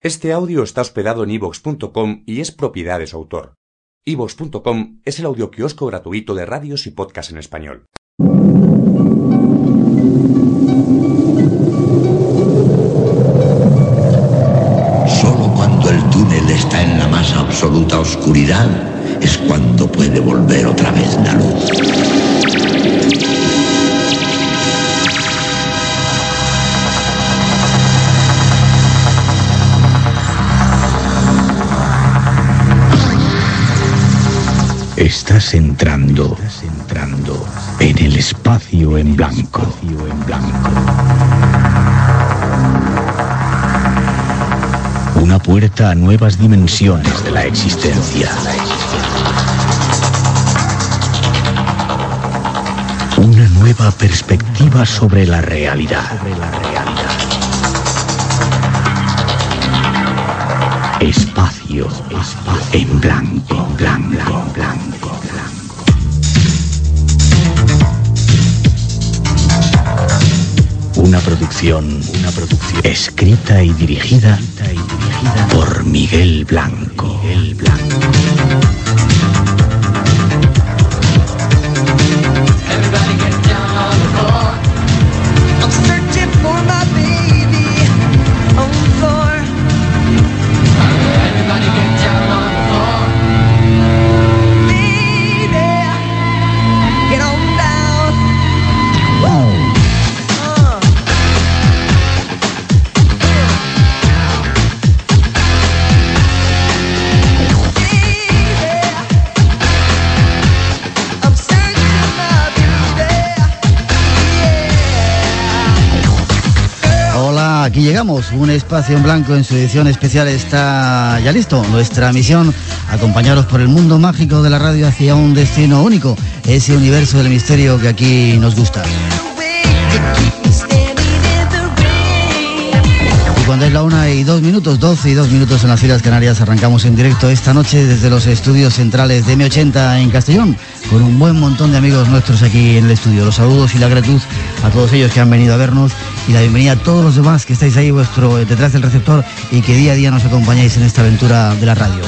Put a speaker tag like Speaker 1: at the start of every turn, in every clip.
Speaker 1: Este audio está hospedado en ivox.com y es propiedad de su autor. ivox.com es el audioquiosco gratuito de radios y podcasts en español.
Speaker 2: Solo cuando el túnel está en la más absoluta oscuridad es cuando puede volver otra vez la luz. Estás entrando, entrando en el espacio en blanco. Una puerta a nuevas dimensiones de la existencia. Una nueva perspectiva sobre la realidad. Espacio, espacio en blanco, blanco, blanco, blanco. Una producción, una producción escrita y dirigida, por Miguel Blanco. Miguel Blanco.
Speaker 3: Un espacio en blanco en su edición especial está ya listo. Nuestra misión, acompañaros por el mundo mágico de la radio hacia un destino único, ese universo del misterio que aquí nos gusta. Cuando es la una y dos minutos, 12 y dos minutos en las Islas Canarias, arrancamos en directo esta noche desde los estudios centrales de M80 en Castellón, con un buen montón de amigos nuestros aquí en el estudio. Los saludos y la gratitud a todos ellos que han venido a vernos y la bienvenida a todos los demás que estáis ahí vuestro, detrás del receptor y que día a día nos acompañáis en esta aventura de la radio.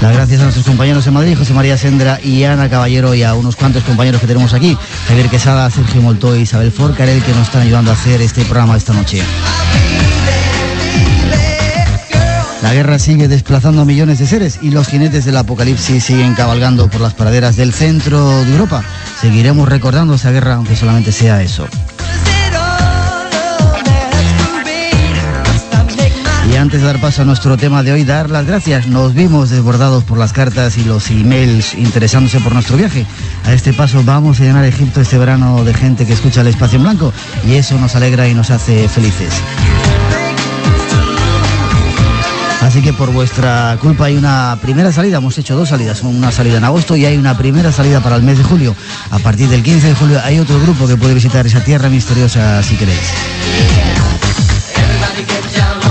Speaker 3: Las gracias a nuestros compañeros en Madrid, José María Sendra y Ana Caballero, y a unos cuantos compañeros que tenemos aquí, Javier Quesada, Sergio Molto y Isabel Forcarel, que nos están ayudando a hacer este programa esta noche. La guerra sigue desplazando a millones de seres y los jinetes del apocalipsis siguen cabalgando por las praderas del centro de Europa. Seguiremos recordando esa guerra, aunque solamente sea eso. Antes de dar paso a nuestro tema de hoy, dar las gracias. Nos vimos desbordados por las cartas y los emails interesándose por nuestro viaje. A este paso vamos a llenar Egipto este verano de gente que escucha el espacio en blanco y eso nos alegra y nos hace felices. Así que por vuestra culpa hay una primera salida, hemos hecho dos salidas, una salida en agosto y hay una primera salida para el mes de julio. A partir del 15 de julio hay otro grupo que puede visitar esa tierra misteriosa si queréis.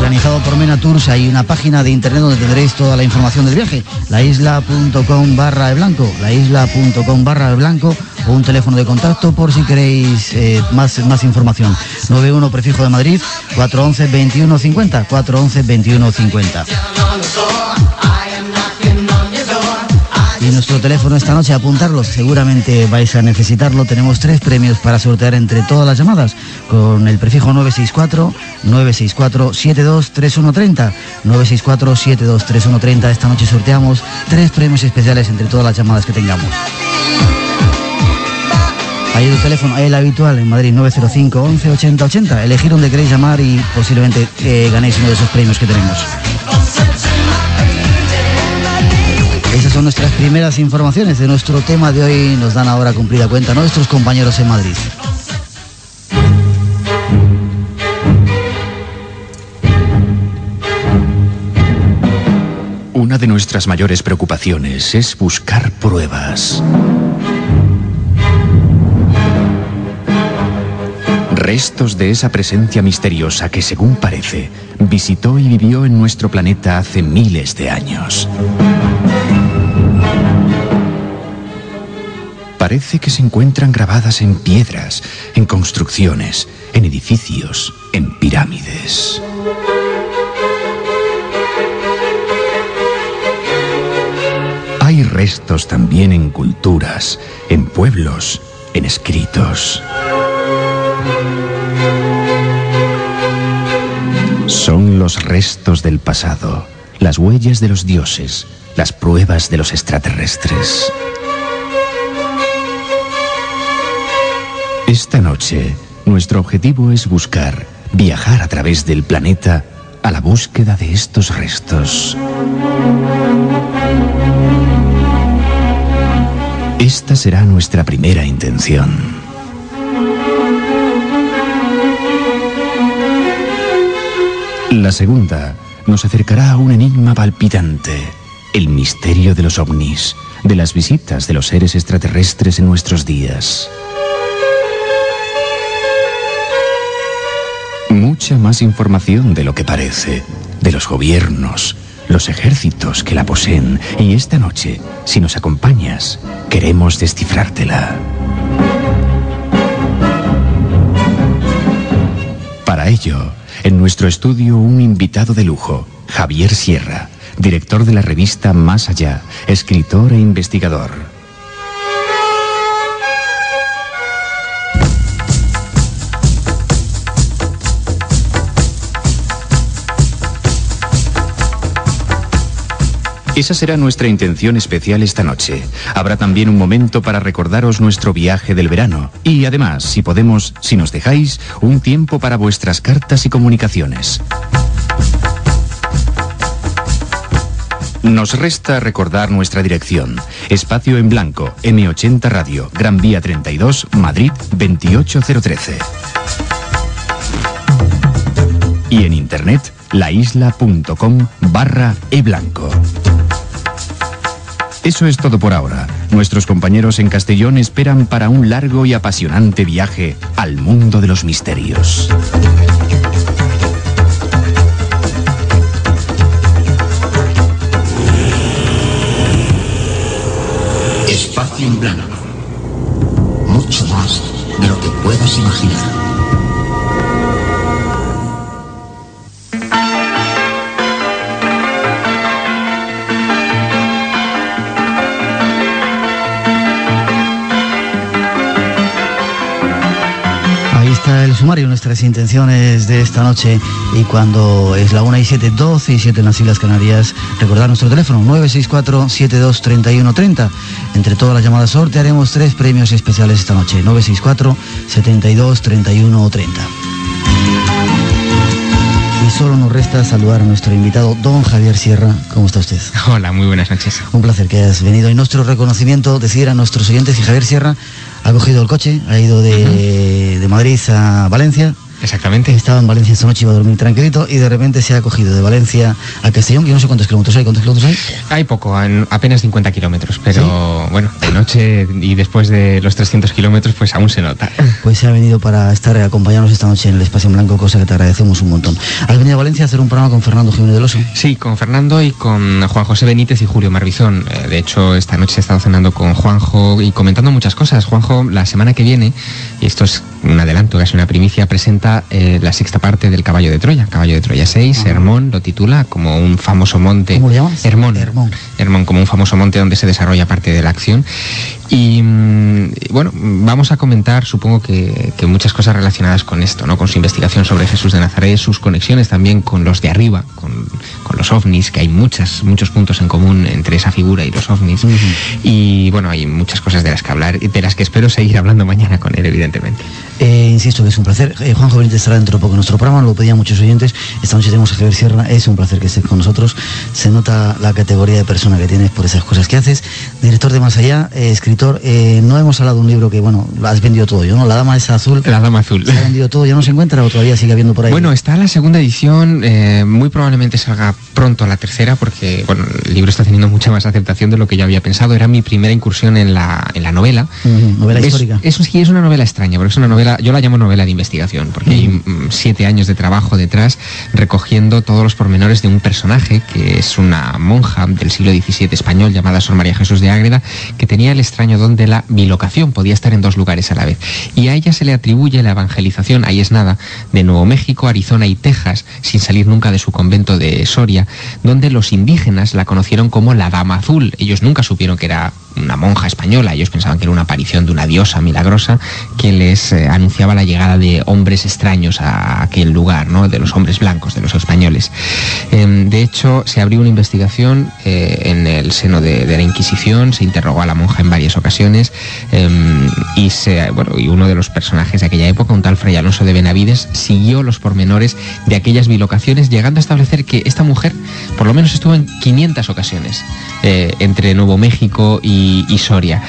Speaker 3: Organizado por Mena Tours. Hay una página de internet donde tendréis toda la información del viaje, laisla.com barra de blanco, laisla.com barra de blanco. O un teléfono de contacto por si queréis eh, más, más información. 91 prefijo de Madrid, 411 2150, nuestro teléfono esta noche, apuntarlo, seguramente vais a necesitarlo. Tenemos tres premios para sortear entre todas las llamadas, con el prefijo 964 964 723130 964 723130. Esta noche sorteamos tres premios especiales entre todas las llamadas que tengamos. Hay el teléfono, el habitual en Madrid 905 11 80 80. Elegir donde queréis llamar y posiblemente eh, ganéis uno de esos premios que tenemos. Esas son nuestras primeras informaciones de nuestro tema de hoy. Nos dan ahora cumplida cuenta nuestros compañeros en Madrid.
Speaker 4: Una de nuestras mayores preocupaciones es buscar pruebas. Restos de esa presencia misteriosa que, según parece, visitó y vivió en nuestro planeta hace miles de años. Parece que se encuentran grabadas en piedras, en construcciones, en edificios, en pirámides. Hay restos también en culturas, en pueblos, en escritos. Son los restos del pasado, las huellas de los dioses, las pruebas de los extraterrestres. Esta noche, nuestro objetivo es buscar, viajar a través del planeta a la búsqueda de estos restos. Esta será nuestra primera intención. La segunda nos acercará a un enigma palpitante, el misterio de los ovnis, de las visitas de los seres extraterrestres en nuestros días. Mucha más información de lo que parece, de los gobiernos, los ejércitos que la poseen, y esta noche, si nos acompañas, queremos descifrártela. Para ello, en nuestro estudio un invitado de lujo, Javier Sierra, director de la revista Más Allá, escritor e investigador. Esa será nuestra intención especial esta noche. Habrá también un momento para recordaros nuestro viaje del verano. Y además, si podemos, si nos dejáis, un tiempo para vuestras cartas y comunicaciones. Nos resta recordar nuestra dirección. Espacio en blanco, M80 Radio, Gran Vía 32, Madrid 28013. Y en internet, laisla.com barra eblanco. Eso es todo por ahora. Nuestros compañeros en Castellón esperan para un largo y apasionante viaje al mundo de los misterios.
Speaker 2: Espacio en blanco. Mucho más de lo que puedas imaginar.
Speaker 3: El sumario, nuestras intenciones de esta noche. Y cuando es la 1 y 7, 12 y 7 en las Islas Canarias, recordar nuestro teléfono 964-723130. Entre todas las llamadas sortearemos tres premios especiales esta noche: 964-723130. Y solo nos resta saludar a nuestro invitado, don Javier Sierra. ¿Cómo está usted?
Speaker 5: Hola, muy buenas noches.
Speaker 3: Un placer que hayas venido. Y nuestro reconocimiento, decir a nuestros oyentes que Javier Sierra ha cogido el coche, ha ido de, de Madrid a Valencia.
Speaker 5: Exactamente.
Speaker 3: Estaba en Valencia esta noche, iba a dormir tranquilito y de repente se ha cogido de Valencia a Castellón, que yo no sé cuántos kilómetros hay, ¿cuántos kilómetros hay?
Speaker 5: Hay poco, en apenas 50 kilómetros, pero bueno, de noche y después de los 300 kilómetros, pues aún se nota.
Speaker 3: Pues se ha venido para estar acompañándonos esta noche en el Espacio en Blanco, cosa que te agradecemos un montón. Has venido a Valencia a hacer un programa con Fernando Jiménez del Oso.
Speaker 5: Sí, con Fernando y con Juan José Benítez y Julio Marbizón. Eh, De hecho, esta noche he estado cenando con Juanjo y comentando muchas cosas. Juanjo, la semana que viene, y esto es un adelanto, casi una primicia, presenta eh, la sexta parte del Caballo de Troya. Caballo de Troya 6, Hermón lo titula como un famoso monte.
Speaker 3: ¿Cómo llamas?
Speaker 5: Hermón.
Speaker 3: Hermón.
Speaker 5: Hermón, como un famoso monte donde se desarrolla parte de la acción. Y mm, bueno, vamos a comentar, supongo que, que muchas cosas relacionadas con esto, ¿no? Con su investigación sobre Jesús de Nazaret, sus conexiones también con los de arriba, con, con los ovnis, que hay muchas, muchos puntos en común entre esa figura y los ovnis. Y bueno, hay muchas cosas de las que hablar, y de las que espero seguir hablando mañana con él, evidentemente.
Speaker 3: Eh, insisto que es un placer. Eh, Juanjo Benítez estará dentro de poco en nuestro programa, lo pedían muchos oyentes. Esta noche tenemos a Javier Sierra, es un placer que estés con nosotros. Se nota la categoría de persona que tienes por esas cosas que haces. Director de Más Allá, eh, escritor. eh, no hemos hablado de un libro que, bueno, lo has vendido todo yo, ¿no? La Dama esa azul.
Speaker 5: La Dama Azul.
Speaker 3: ¿Se ha vendido todo? ¿Ya no se encuentra o todavía sigue habiendo por ahí?
Speaker 5: Bueno, está la segunda edición, eh, muy probablemente salga pronto la tercera porque bueno, el libro está teniendo mucha más aceptación de lo que yo había pensado. Era mi primera incursión en la, en la novela.
Speaker 3: Novela
Speaker 5: es,
Speaker 3: histórica.
Speaker 5: Es, sí, es una novela extraña, porque es una novela, yo la llamo novela de investigación, porque hay mm, siete años de trabajo detrás recogiendo todos los pormenores de un personaje que es una monja del siglo XVII español llamada Sor María Jesús de Ágreda, que tenía el extraño don de la bilocación, podía estar en dos lugares a la vez. Y a ella se le atribuye la evangelización, ahí es nada, de Nuevo México, Arizona y Texas, sin salir nunca de su convento de Soria, donde los indígenas la conocieron como la Dama Azul. Ellos nunca supieron que era una monja española, ellos pensaban que era una aparición de una diosa milagrosa que les eh, anunciaba la llegada de hombres extraños a aquel lugar, ¿no? de los hombres blancos, de los españoles. Em, de hecho, se abrió una investigación eh, en el seno de, la Inquisición, se interrogó a la monja en varias ocasiones em, y, bueno, y uno de los personajes de aquella época, un tal Fray Alonso de Benavides, siguió los pormenores de aquellas bilocaciones, llegando a establecer que esta mujer por lo menos estuvo en 500 ocasiones eh, entre Nuevo México y, y Soria.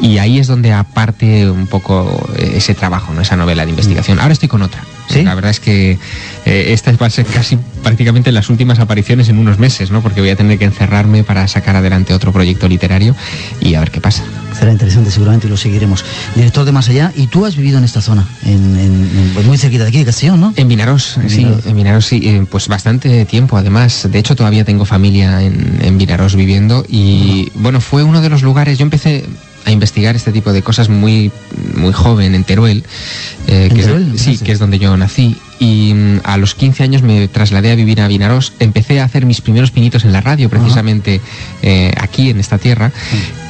Speaker 5: Y ahí es donde aparte un poco eh, ese trabajo, ¿no? esa novela de investigación. Ahora estoy con otra.
Speaker 3: ¿Sí?
Speaker 5: La verdad es que eh, esta va a ser casi prácticamente las últimas apariciones en unos meses, ¿no? Porque voy a tener que encerrarme para sacar adelante otro proyecto literario y a ver qué pasa.
Speaker 3: Será interesante seguramente y lo seguiremos. Director de Más Allá, y tú has vivido en esta zona, en, en- en- pues muy cerquita de aquí, de Castellón, ¿no?
Speaker 5: En Vinaros,
Speaker 3: En
Speaker 5: sí,
Speaker 3: Vinaros.
Speaker 5: en Vinaros sí, eh, pues bastante tiempo además. De hecho, todavía tengo familia en, en Vinaros viviendo y bueno, fue uno de los lugares, yo empecé a investigar este tipo de cosas muy, muy joven en Teruel, eh,
Speaker 3: ¿En
Speaker 5: que,
Speaker 3: Teruel?
Speaker 5: Es, sí, que es donde yo nací. Y mm, a los 15 años me trasladé a vivir a Vinaros. Empecé a hacer mis primeros pinitos en la radio, precisamente eh, aquí en esta tierra.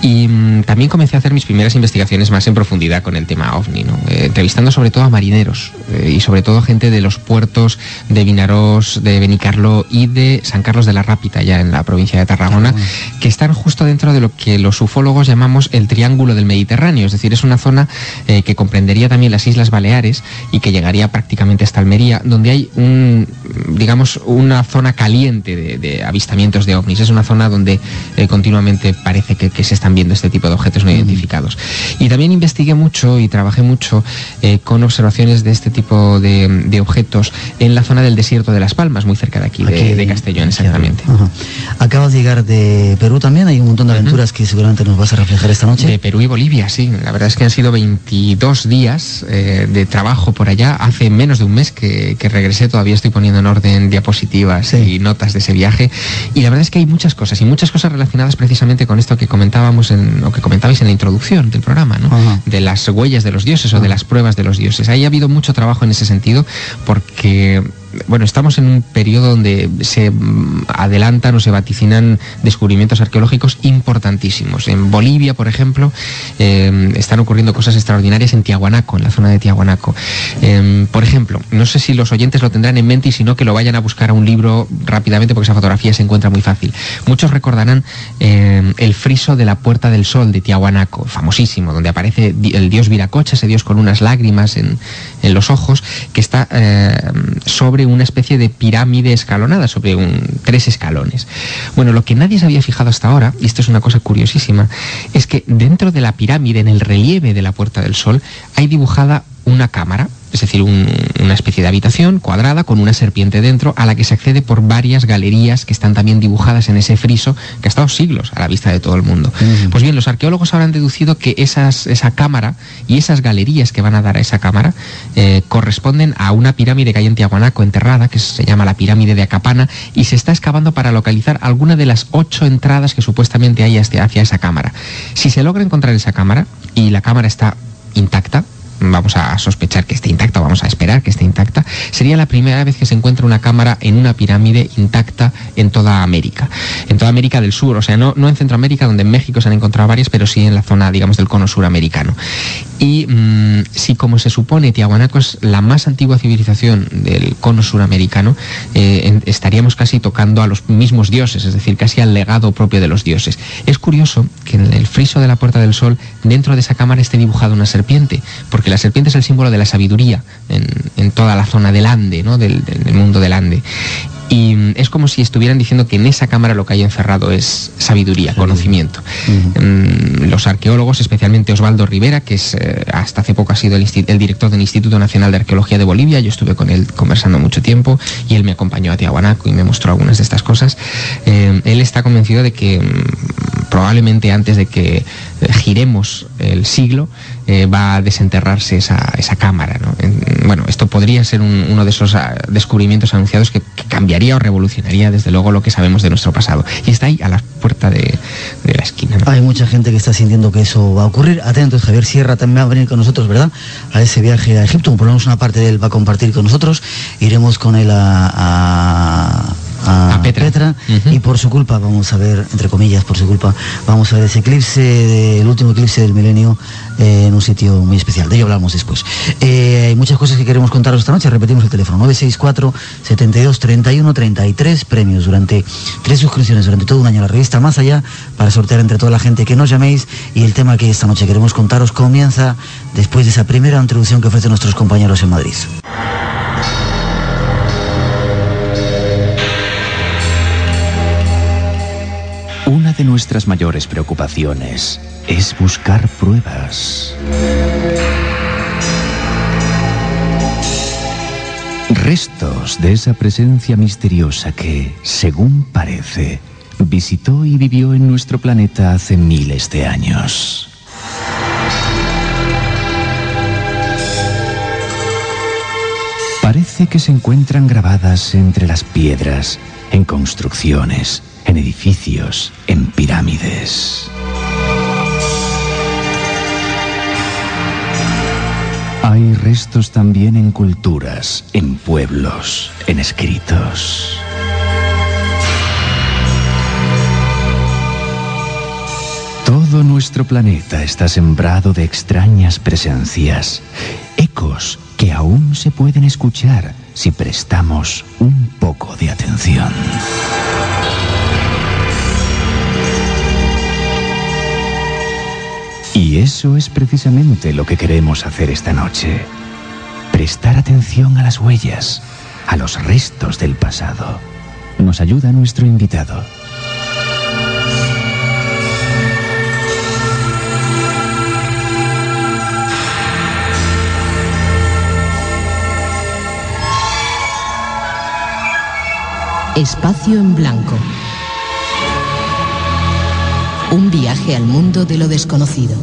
Speaker 5: Y mm, también comencé a hacer mis primeras investigaciones más en profundidad con el tema ovni, ¿no? Eh, entrevistando sobre todo a marineros eh, y sobre todo gente de los puertos de Vinarós, de Benicarló y de San Carlos de la Rápita, ya en la provincia de Tarragona, que están justo dentro de lo que los ufólogos llamamos el Triángulo del Mediterráneo, es decir, es una zona que comprendería también las Islas Baleares y que llegaría prácticamente hasta Almería, donde hay un, digamos, una zona caliente de, de avistamientos de ovnis. Es una zona donde eh, continuamente parece que, que se están viendo este tipo de objetos no identificados. Y también investigué mucho y trabajé mucho eh, con observaciones de este tipo de, de objetos en la zona del desierto de Las Palmas, muy cerca de aquí, de,
Speaker 3: Aquí,
Speaker 5: de Castellón, exactamente.
Speaker 3: Ajá. Acabas de llegar de Perú también, hay un montón de aventuras que seguramente nos vas a reflejar esta noche.
Speaker 5: De Perú y Bolivia, sí. La verdad es que han sido 22 días eh, de trabajo por allá. Hace menos de un mes que, que regresé, todavía estoy poniendo en orden diapositivas
Speaker 3: Sí.
Speaker 5: y notas de ese viaje. Y la verdad es que hay muchas cosas, y muchas cosas relacionadas precisamente con esto que comentábamos, en, o que comentabais en la introducción del programa, ¿no?
Speaker 3: Ajá.
Speaker 5: De las huellas de los dioses o de las pruebas de los dioses. Ahí ha habido mucho trabajo en ese sentido, porque bueno, estamos en un periodo donde se mm, adelantan o se vaticinan descubrimientos arqueológicos importantísimos. En Bolivia, por ejemplo, eh, están ocurriendo cosas extraordinarias en Tiahuanaco, en la zona de Tiahuanaco. Eh, por ejemplo, no sé si los oyentes lo tendrán en mente y si no, que lo vayan a buscar a un libro rápidamente porque esa fotografía se encuentra muy fácil. Muchos recordarán eh, el friso de la Puerta del Sol de Tiahuanaco, famosísimo, donde aparece el dios Viracocha, ese dios con unas lágrimas en, en los ojos, que está eh, una especie de pirámide escalonada, sobre un, tres escalones. Bueno, lo que nadie se había fijado hasta ahora, y esto es una cosa curiosísima, es que dentro de la pirámide, en el relieve de la Puerta del Sol, hay dibujada una cámara, es decir, un- una especie de habitación cuadrada con una serpiente dentro a la que se accede por varias galerías que están también dibujadas en ese friso que ha estado siglos a la vista de todo el mundo. Pues bien, los arqueólogos han deducido que esas, esa cámara y esas galerías que van a dar a esa cámara eh, corresponden a una pirámide que hay en Tiahuanaco enterrada, que se llama la pirámide de Acapana, y se está excavando para localizar alguna de las ocho entradas que supuestamente hay hacia esa cámara. Si se logra encontrar esa cámara y la cámara está intacta, vamos a sospechar que esté intacta, vamos a esperar que esté intacta, sería la primera vez que se encuentra una cámara en una pirámide intacta en toda América. En toda América del Sur, o sea, no, en Centroamérica, donde en México se han encontrado varias, pero sí en la zona, digamos, del cono suramericano. Y mm, si, como se supone, Tiahuanaco es la más antigua civilización del cono suramericano, eh, estaríamos casi tocando a los mismos dioses, es decir, casi al legado propio de los dioses. Es curioso que en el friso de la Puerta del Sol, dentro de esa cámara esté dibujada una serpiente, porque la serpiente es el símbolo de la sabiduría en, en toda la zona del Ande, ¿no? del, mundo del Ande. Y mm, es como si estuvieran diciendo que en esa cámara lo que hay encerrado es sabiduría, conocimiento. Mm, Los arqueólogos, especialmente Osvaldo Rivera, que es eh, hasta hace poco ha sido el director del Instituto Nacional de Arqueología de Bolivia, yo estuve con él conversando mucho tiempo y él me acompañó a Tiahuanaco y me mostró algunas de estas cosas. Eh, él está convencido de que mm, probablemente antes de que eh, giremos el siglo eh, va a desenterrarse esa, esa cámara. ¿no? En- bueno, esto podría ser un- uno de esos ah, descubrimientos anunciados que, cambiaría o revolucionaría desde luego lo que sabemos de nuestro pasado. Y está ahí a la puerta de, de la esquina.
Speaker 3: Hay mucha gente que está sintiendo que eso va a ocurrir. Atentos, Javier Sierra también va a venir con nosotros, ¿verdad? A ese viaje a Egipto. Por lo menos una parte de él va a compartir con nosotros. Iremos con él a- a A
Speaker 5: Petra. Ujú.
Speaker 3: Y por su culpa vamos a ver, entre comillas, por su culpa, vamos a ver ese eclipse, de- el último eclipse del milenio eh, en un sitio muy especial. De ello hablamos después. Eh, hay muchas cosas que queremos contaros esta noche. Repetimos el teléfono 964 72 31 33 premios durante tres suscripciones durante todo un año a la revista Más Allá para sortear entre toda la gente que nos llaméis y el tema que esta noche queremos contaros comienza después de esa primera introducción que ofrecen nuestros compañeros en Madrid.
Speaker 4: Una de nuestras mayores preocupaciones es buscar pruebas. Restos de esa presencia misteriosa que, según parece, visitó y vivió en nuestro planeta hace miles de años. Parece que se encuentran grabadas entre las piedras, en construcciones, en edificios, en pirámides. Hay restos también en culturas, en pueblos, en escritos. Todo nuestro planeta está sembrado de extrañas presencias, ecos que aún se pueden escuchar si prestamos un poco de atención. Y eso es precisamente lo que queremos hacer esta noche. Prestar atención a las huellas, a los restos del pasado. Nos ayuda nuestro invitado.
Speaker 6: Espacio en blanco. Un viaje al mundo de lo desconocido.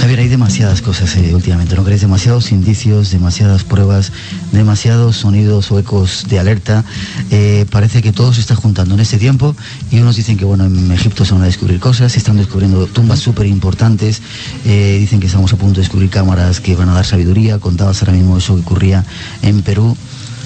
Speaker 3: Javier, hay demasiadas cosas eh, últimamente, ¿no crees? Demasiados indicios, demasiadas pruebas, demasiados sonidos o ecos de alerta. Eh, parece que todo se está juntando en este tiempo y unos dicen que, bueno, en Egipto se van a descubrir cosas, se están descubriendo tumbas súper importantes, eh, dicen que estamos a punto de descubrir cámaras que van a dar sabiduría, contabas ahora mismo eso que ocurría en Perú.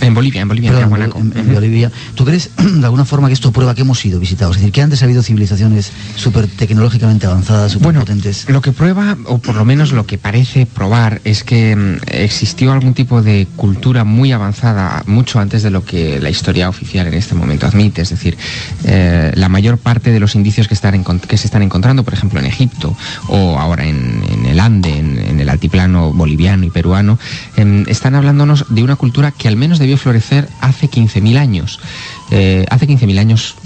Speaker 5: En Bolivia, en Bolivia, en
Speaker 3: Perdón, en. Bolivia. ¿Tú crees de alguna forma que esto prueba que hemos sido visitados? Es decir, que antes ha habido civilizaciones súper tecnológicamente avanzadas, súper
Speaker 5: Bueno,
Speaker 3: potentes.
Speaker 5: lo que prueba, o por lo menos lo que parece probar, es que mm, existió algún tipo de cultura muy avanzada mucho antes de lo que la historia oficial en este momento admite. Es decir, eh, la mayor parte de los indicios que, están que se están encontrando, por ejemplo, en Egipto o ahora en, en el Ande, en el altiplano boliviano y peruano, em, están hablándonos de una cultura que al menos debió florecer hace 15.000 años. Eh, hace 15.000 años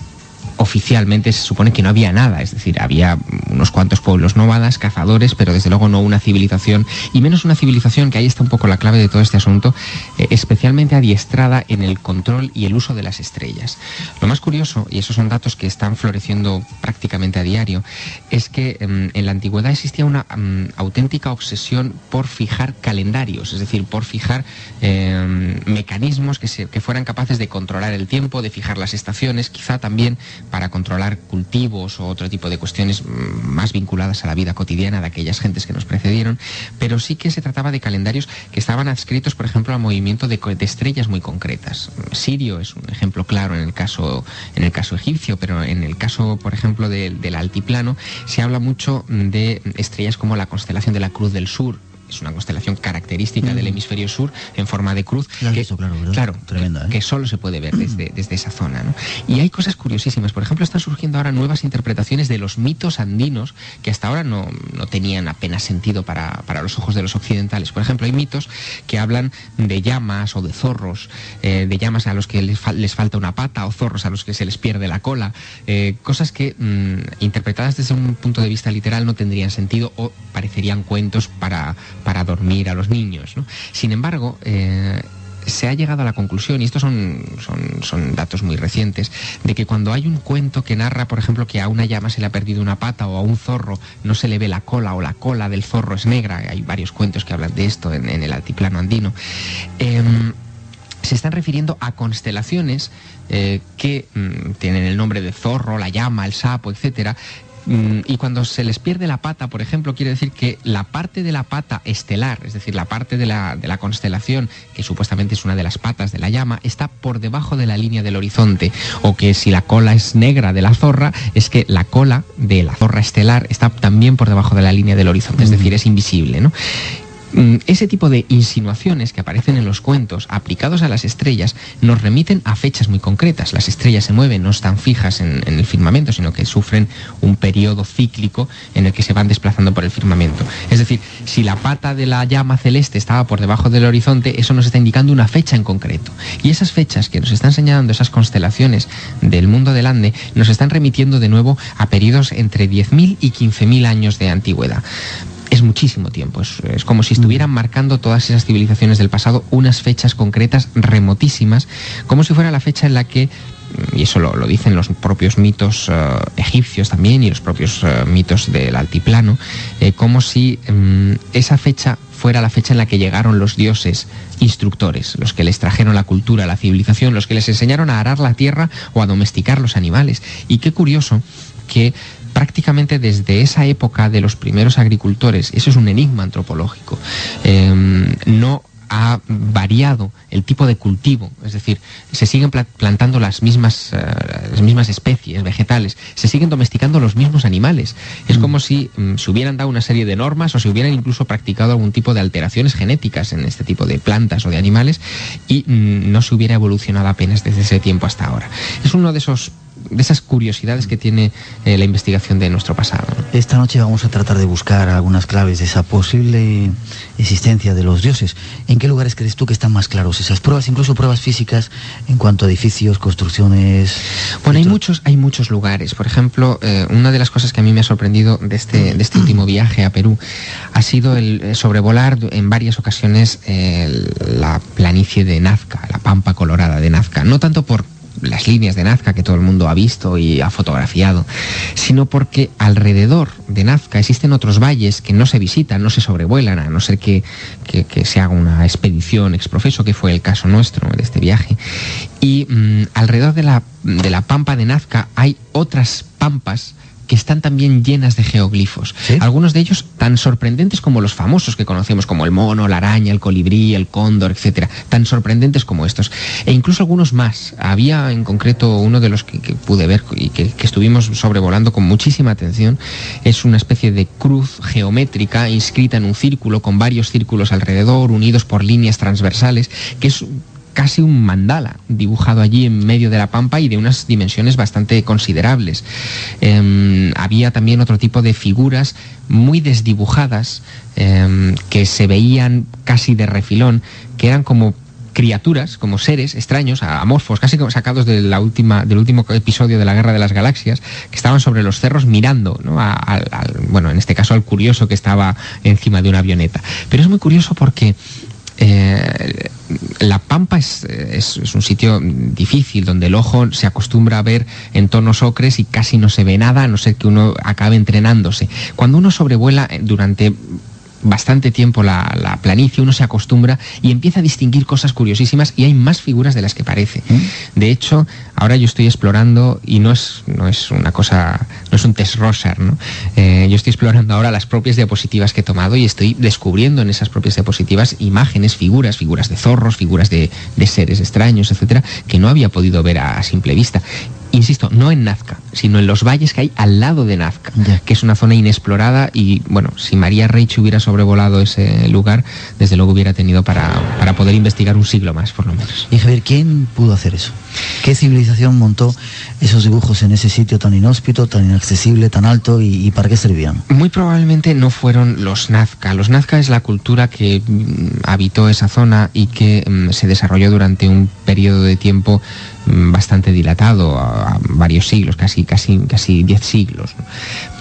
Speaker 5: oficialmente se supone que no había nada, es decir, había unos cuantos pueblos nómadas, cazadores, pero desde luego no una civilización, y menos una civilización, que ahí está un poco la clave de todo este asunto, eh, especialmente adiestrada en el control y el uso de las estrellas. Lo más curioso, y esos son datos que están floreciendo prácticamente a diario, es que em, en la antigüedad existía una em, auténtica obsesión por fijar calendarios, es decir, por fijar em, mecanismos que, fueran capaces de controlar el tiempo, de fijar las estaciones, quizá también para controlar cultivos o otro tipo de cuestiones mm, más vinculadas a la vida cotidiana de aquellas gentes que nos precedieron, pero sí que se trataba de calendarios que estaban adscritos, por ejemplo, al movimiento de, estrellas muy concretas. Sirio es un ejemplo claro en el caso, en el caso egipcio, pero en el caso, por ejemplo, de- del altiplano, se habla mucho de estrellas como la constelación de la Cruz del Sur, es una constelación característica del hemisferio sur en forma de cruz.
Speaker 3: La has
Speaker 5: que-
Speaker 3: visto, claro.
Speaker 5: Claro,
Speaker 3: Tremenda,
Speaker 5: que,
Speaker 3: ¿eh?
Speaker 5: que solo se puede ver desde, desde esa zona. ¿no? Y hay cosas curiosísimas. Por ejemplo, están surgiendo ahora nuevas interpretaciones de los mitos andinos que hasta ahora no, no tenían apenas sentido para, para los ojos de los occidentales. Por ejemplo, hay mitos que hablan de llamas o de zorros, eh, de llamas a los que les, les falta una pata o zorros a los que se les pierde la cola. eh, cosas que mm, interpretadas desde un punto de vista literal no tendrían sentido o parecerían cuentos para, para dormir a los niños. Sin embargo, eh, se ha llegado a la conclusión, y estos son, son, datos muy recientes, de que cuando hay un cuento que narra, por ejemplo, que a una llama se le ha perdido una pata o a un zorro no se le ve la cola o la cola del zorro es negra, hay varios cuentos que hablan de esto en, en el altiplano andino, em, se están refiriendo a constelaciones eh, que mm, tienen el nombre de zorro, la llama, el sapo, etcétera. Mm, Y cuando se les pierde la pata, por ejemplo, quiere decir que la parte de la pata estelar, es decir, la parte de la, de la constelación, que supuestamente es una de las patas de la llama, está por debajo de la línea del horizonte. O que si la cola es negra de la zorra, es que la cola de la zorra estelar está también por debajo de la línea del horizonte, es decir, es invisible, ¿no? Mm, Ese tipo de insinuaciones que aparecen en los cuentos aplicados a las estrellas nos remiten a fechas muy concretas. Las estrellas se mueven, no están fijas en, el firmamento, sino que sufren un periodo cíclico en el que se van desplazando por el firmamento. Es decir, si la pata de la llama celeste estaba por debajo del horizonte, eso nos está indicando una fecha en concreto. Y esas fechas que nos están señalando esas constelaciones del mundo del Ande nos están remitiendo de nuevo a periodos entre 10.000 y 15.000 años de antigüedad es muchísimo tiempo. Es, es como si estuvieran marcando todas esas civilizaciones del pasado unas fechas concretas remotísimas, como si fuera la fecha en la que, y eso lo, lo dicen los propios mitos eh, egipcios también y los propios eh, mitos del altiplano, eh, como si mm, esa fecha fuera la fecha en la que llegaron los dioses instructores, los que les trajeron la cultura, la civilización, los que les enseñaron a arar la tierra o a domesticar los animales. Y qué curioso que prácticamente desde esa época de los primeros agricultores, eso es un enigma antropológico, eh, no ha variado el tipo de cultivo, es decir, se siguen pla- plantando las mismas, eh, las mismas especies vegetales, se siguen domesticando los mismos animales. Es como si mm, se hubieran dado una serie de normas o se hubieran incluso practicado algún tipo de alteraciones genéticas en este tipo de plantas o de animales y mm, no se hubiera evolucionado apenas desde ese tiempo hasta ahora. Es uno de esos de esas curiosidades que tiene eh, la investigación de nuestro pasado. ¿no?
Speaker 3: Esta noche vamos a tratar de buscar algunas claves de esa posible existencia de los dioses. ¿En qué lugares crees tú que están más claros esas pruebas, incluso pruebas físicas en cuanto a edificios, construcciones?
Speaker 5: Bueno, hay muchos, hay muchos lugares. Por ejemplo, eh, una de las cosas que a mí me ha sorprendido de este, de este último viaje a Perú ha sido el eh, sobrevolar en varias ocasiones eh, la planicie de Nazca, la pampa colorada de Nazca. No tanto por las líneas de Nazca que todo el mundo ha visto y ha fotografiado, sino porque alrededor de Nazca existen otros valles que no se visitan, no se sobrevuelan, a no ser que, que- se haga una expedición exprofeso, que fue el caso nuestro de este viaje. Y mm, alrededor de la, de la pampa de Nazca hay otras pampas que están también llenas de geoglifos.
Speaker 3: ¿Sí?
Speaker 5: Algunos de ellos tan sorprendentes como los famosos que conocemos, como el mono, la araña, el colibrí, el cóndor, etcétera, tan sorprendentes como estos. E incluso algunos más. Había en concreto uno de los que, que pude ver y que, que estuvimos sobrevolando con muchísima atención. Es una especie de cruz geométrica inscrita en un círculo con varios círculos alrededor, unidos por líneas transversales, que es casi un mandala dibujado allí en medio de la pampa y de unas dimensiones bastante considerables. Em, había también otro tipo de figuras muy desdibujadas em, que se veían casi de refilón, que eran como criaturas, como seres extraños, amorfos, casi como sacados de la última, del último episodio de la Guerra de las Galaxias, que estaban sobre los cerros mirando, ¿no? A- bueno, en este caso al curioso que estaba encima de una avioneta. Pero es muy curioso porque eh, la Pampa es, es- un sitio difícil donde el ojo se acostumbra a ver en tonos ocres y casi no se ve nada a no ser que uno acabe entrenándose. Cuando uno sobrevuela eh, durante bastante tiempo la, la planicie, uno se acostumbra y empieza a distinguir cosas curiosísimas y hay más figuras de las que parece. De hecho, ahora yo estoy explorando y no es, no es una cosa, no es un test Rorschach, ¿no? Eh, yo estoy explorando ahora las propias diapositivas que he tomado y estoy descubriendo en esas propias diapositivas imágenes, figuras, figuras de zorros, figuras de, de seres extraños, etcétera, que no había podido ver a, a simple vista. Insisto, no en Nazca, sino en los valles que hay al lado de Nazca, que es una zona inexplorada y bueno, si María Reich hubiera sobrevolado ese lugar, desde luego hubiera tenido para, para poder investigar un siglo más, por lo menos.
Speaker 3: Y Javier, ¿quién pudo hacer eso? ¿Qué civilización montó esos dibujos en ese sitio tan inhóspito, tan inaccesible, tan alto y, y para qué servían?
Speaker 5: Muy probablemente no fueron los Nazca. Los Nazca es la cultura que mm, habitó esa zona y que mm, se desarrolló durante un periodo de tiempo bastante dilatado, a, varios siglos, casi casi casi 10 siglos.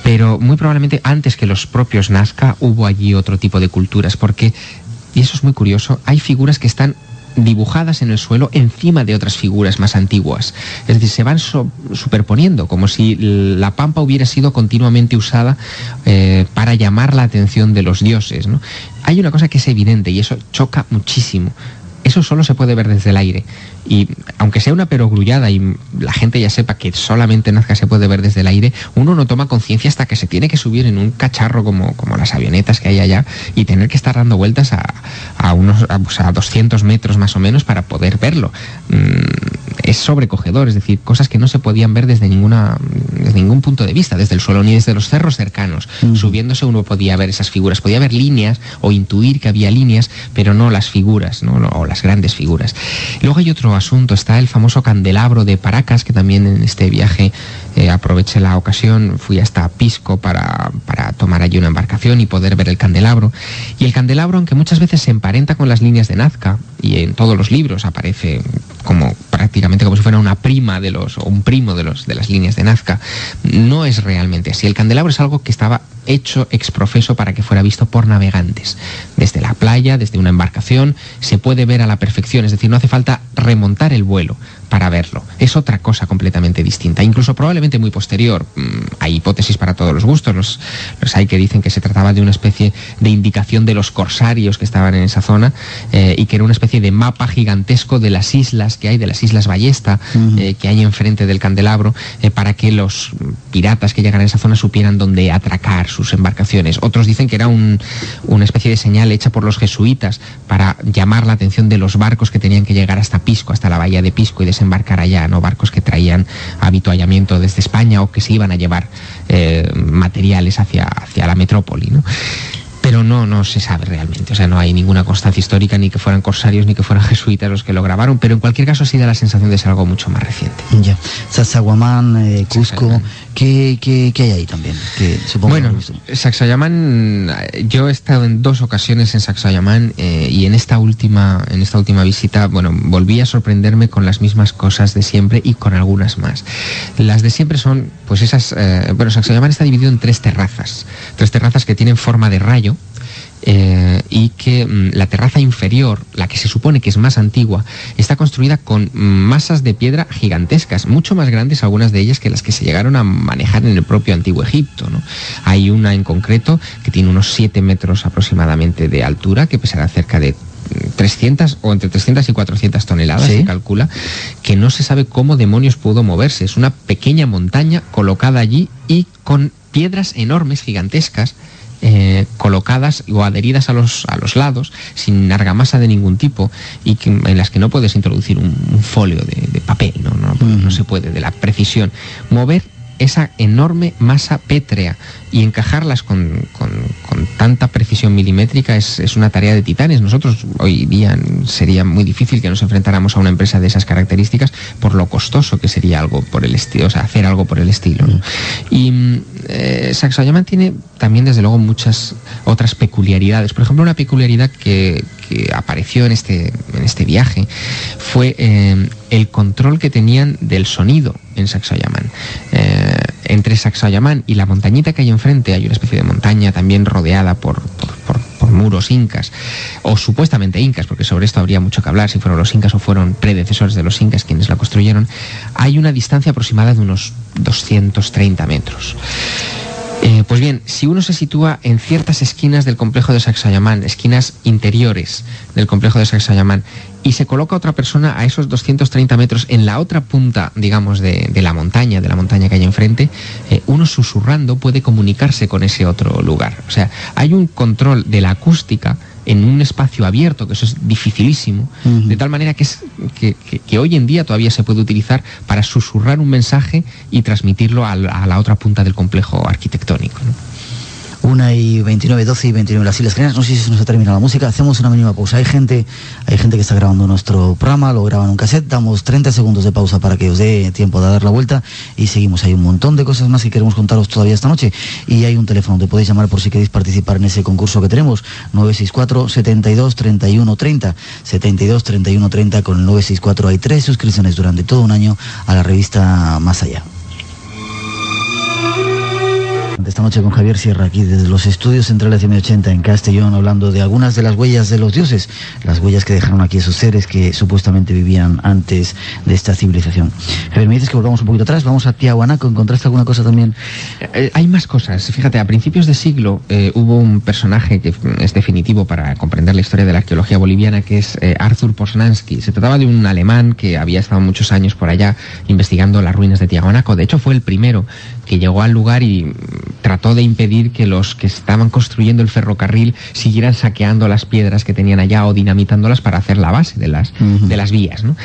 Speaker 5: Pero muy probablemente antes que los propios Nazca hubo allí otro tipo de culturas, porque y eso es muy curioso, hay figuras que están dibujadas en el suelo encima de otras figuras más antiguas. Es decir, se van superponiendo, como si la pampa hubiera sido continuamente usada eh, para llamar la atención de los dioses. Hay una cosa que es evidente y eso choca muchísimo. Eso solo se puede ver desde el aire. Y aunque sea una perogrullada y la gente ya sepa que solamente Nazca se puede ver desde el aire, uno no toma conciencia hasta que se tiene que subir en un cacharro como, como las avionetas que hay allá y tener que estar dando vueltas a, a unos a, pues, a 200 metros más o menos para poder verlo. Mm, es sobrecogedor, es decir, cosas que no se podían ver desde ninguna desde ningún punto de vista, desde el suelo ni desde los cerros cercanos.
Speaker 3: Ujú.
Speaker 5: Subiéndose uno podía ver esas figuras, podía ver líneas o intuir que había líneas, pero no las figuras, ¿no? No, o las grandes figuras. Luego hay otro asunto, está el famoso candelabro de Paracas, que también en este viaje eh, aproveché la ocasión, fui hasta Pisco para, para tomar allí una embarcación y poder ver el candelabro. Y el candelabro, aunque muchas veces se emparenta con las líneas de Nazca, y en todos los libros aparece como prácticamente como si fuera una prima de los, o un primo de, los, de las líneas de Nazca, no es realmente así. El candelabro es algo que estaba hecho exprofeso para que fuera visto por navegantes. Desde la playa, desde una embarcación, se puede ver a la perfección, es decir, no hace falta remontar el vuelo para verlo. Es otra cosa completamente distinta, incluso probablemente muy posterior. Mm, Hay hipótesis para todos los gustos. Los, los hay que dicen que se trataba de una especie de indicación de los corsarios que estaban en esa zona eh, y que era una especie de mapa gigantesco de las islas que hay, de las islas Ballesta, eh, que hay enfrente del candelabro, eh, para que los piratas que llegan a esa zona supieran dónde atracar sus embarcaciones. Otros dicen que era un- una especie de señal hecha por los jesuitas para llamar la atención de los barcos que tenían que llegar hasta Pisco, hasta la bahía de Pisco y desembarcar allá, ¿no? Barcos que traían habituallamiento desde España o que se iban a llevar eh, materiales hacia, hacia la metrópoli, ¿no? Pero no, no se sabe realmente, o sea, no hay ninguna constancia histórica ni que fueran corsarios ni que fueran jesuitas los que lo grabaron, pero en cualquier caso sí da la sensación de ser algo mucho más reciente.
Speaker 3: Ya. Sacsayhuamán, eh, Cusco. ¿qué, qué, qué hay ahí también? Que supongo que
Speaker 5: Bueno. Sacsayhuamán, eh, yo he estado en dos ocasiones en Sacsayhuamán eh, y en esta última, en esta última visita, bueno, volví a sorprenderme con las mismas cosas de siempre y con algunas más. Las de siempre son, pues esas, eh, bueno, Sacsayhuamán está dividido en tres terrazas, tres terrazas que tienen forma de rayo. Eh, y que mm, la terraza inferior, la que se supone que es más antigua, está construida con mm, masas de piedra gigantescas, mucho más grandes algunas de ellas que las que se llegaron a manejar en el propio antiguo Egipto. ¿no? Hay una en concreto que tiene unos 7 metros aproximadamente de altura, que pesará cerca de mm, 300 o entre 300 y 400 toneladas,
Speaker 3: Sí.
Speaker 5: se calcula, que no se sabe cómo demonios pudo moverse. Es una pequeña montaña colocada allí y con piedras enormes, gigantescas, eh, colocadas o adheridas a los, a los lados sin argamasa de ningún tipo y que- en las que no puedes introducir un, un folio de, de papel, ¿no? No, no
Speaker 3: Ujú.
Speaker 5: se puede, de la precisión. Mover esa enorme masa pétrea y encajarlas con, con- tanta precisión milimétrica es, es una tarea de titanes. Nosotros hoy día sería muy difícil que nos enfrentáramos a una empresa de esas características por lo costoso que sería algo por el estilo, o sea, hacer algo por el estilo. Y eh, Sacsayhuamán tiene también, desde luego, muchas otras peculiaridades. Por ejemplo, una peculiaridad que, que apareció en este, en este viaje fue eh, el control que tenían del sonido en Sacsayhuamán. Eh, entre Sacsayhuamán y la montañita que hay enfrente hay una especie de montaña también rodeada por- por muros incas, o supuestamente incas, porque sobre esto habría mucho que hablar, si fueron los incas o fueron predecesores de los incas quienes la construyeron, hay una distancia aproximada de unos 230 metros. Eh, pues bien, si uno se sitúa en ciertas esquinas del complejo de Sacsayhuamán, esquinas interiores del complejo de Sacsayhuamán, y se coloca otra persona a esos 230 metros en la otra punta, digamos, de, de la montaña, de la montaña que hay enfrente, eh, uno susurrando puede comunicarse con ese otro lugar. O sea, hay un control de la acústica en un espacio abierto, que eso es dificilísimo, de tal manera que, es, que, que- que hoy en día todavía se puede utilizar para susurrar un mensaje y transmitirlo a la, a la otra punta del complejo arquitectónico. ¿no?
Speaker 3: Una y 29, 12 y 29 las Islas. No sé si se nos ha terminado la música. Hacemos una mínima pausa. Hay gente, hay gente que está grabando nuestro programa, lo graban un cassette. Damos 30 segundos de pausa para que os dé tiempo de dar la vuelta y seguimos. Hay un montón de cosas más que queremos contaros todavía esta noche. Y hay un teléfono donde podéis llamar por si queréis participar en ese concurso que tenemos. 964 72 31 30. 72 31 30 con el 964. Hay tres suscripciones durante todo un año a la revista Más Allá. Esta noche con Javier Sierra aquí desde los estudios centrales de M80 en Castellón hablando de algunas de las huellas de los dioses, las huellas que dejaron aquí esos seres que supuestamente vivían antes de esta civilización. Javier, me dices que volvamos un poquito atrás, vamos a Tiahuanaco, ¿encontraste alguna cosa también?
Speaker 5: Eh, hay más cosas. Fíjate, a principios de siglo eh, hubo un personaje que es definitivo para comprender la historia de la arqueología boliviana, que es eh, Arthur Posnansky. Se trataba de un alemán que había estado muchos años por allá investigando las ruinas de Tiahuanaco. De hecho, fue el primero que llegó al lugar y trató de impedir que los que estaban construyendo el ferrocarril siguieran saqueando las piedras que tenían allá o dinamitándolas para hacer la base de las, de las vías. ¿no?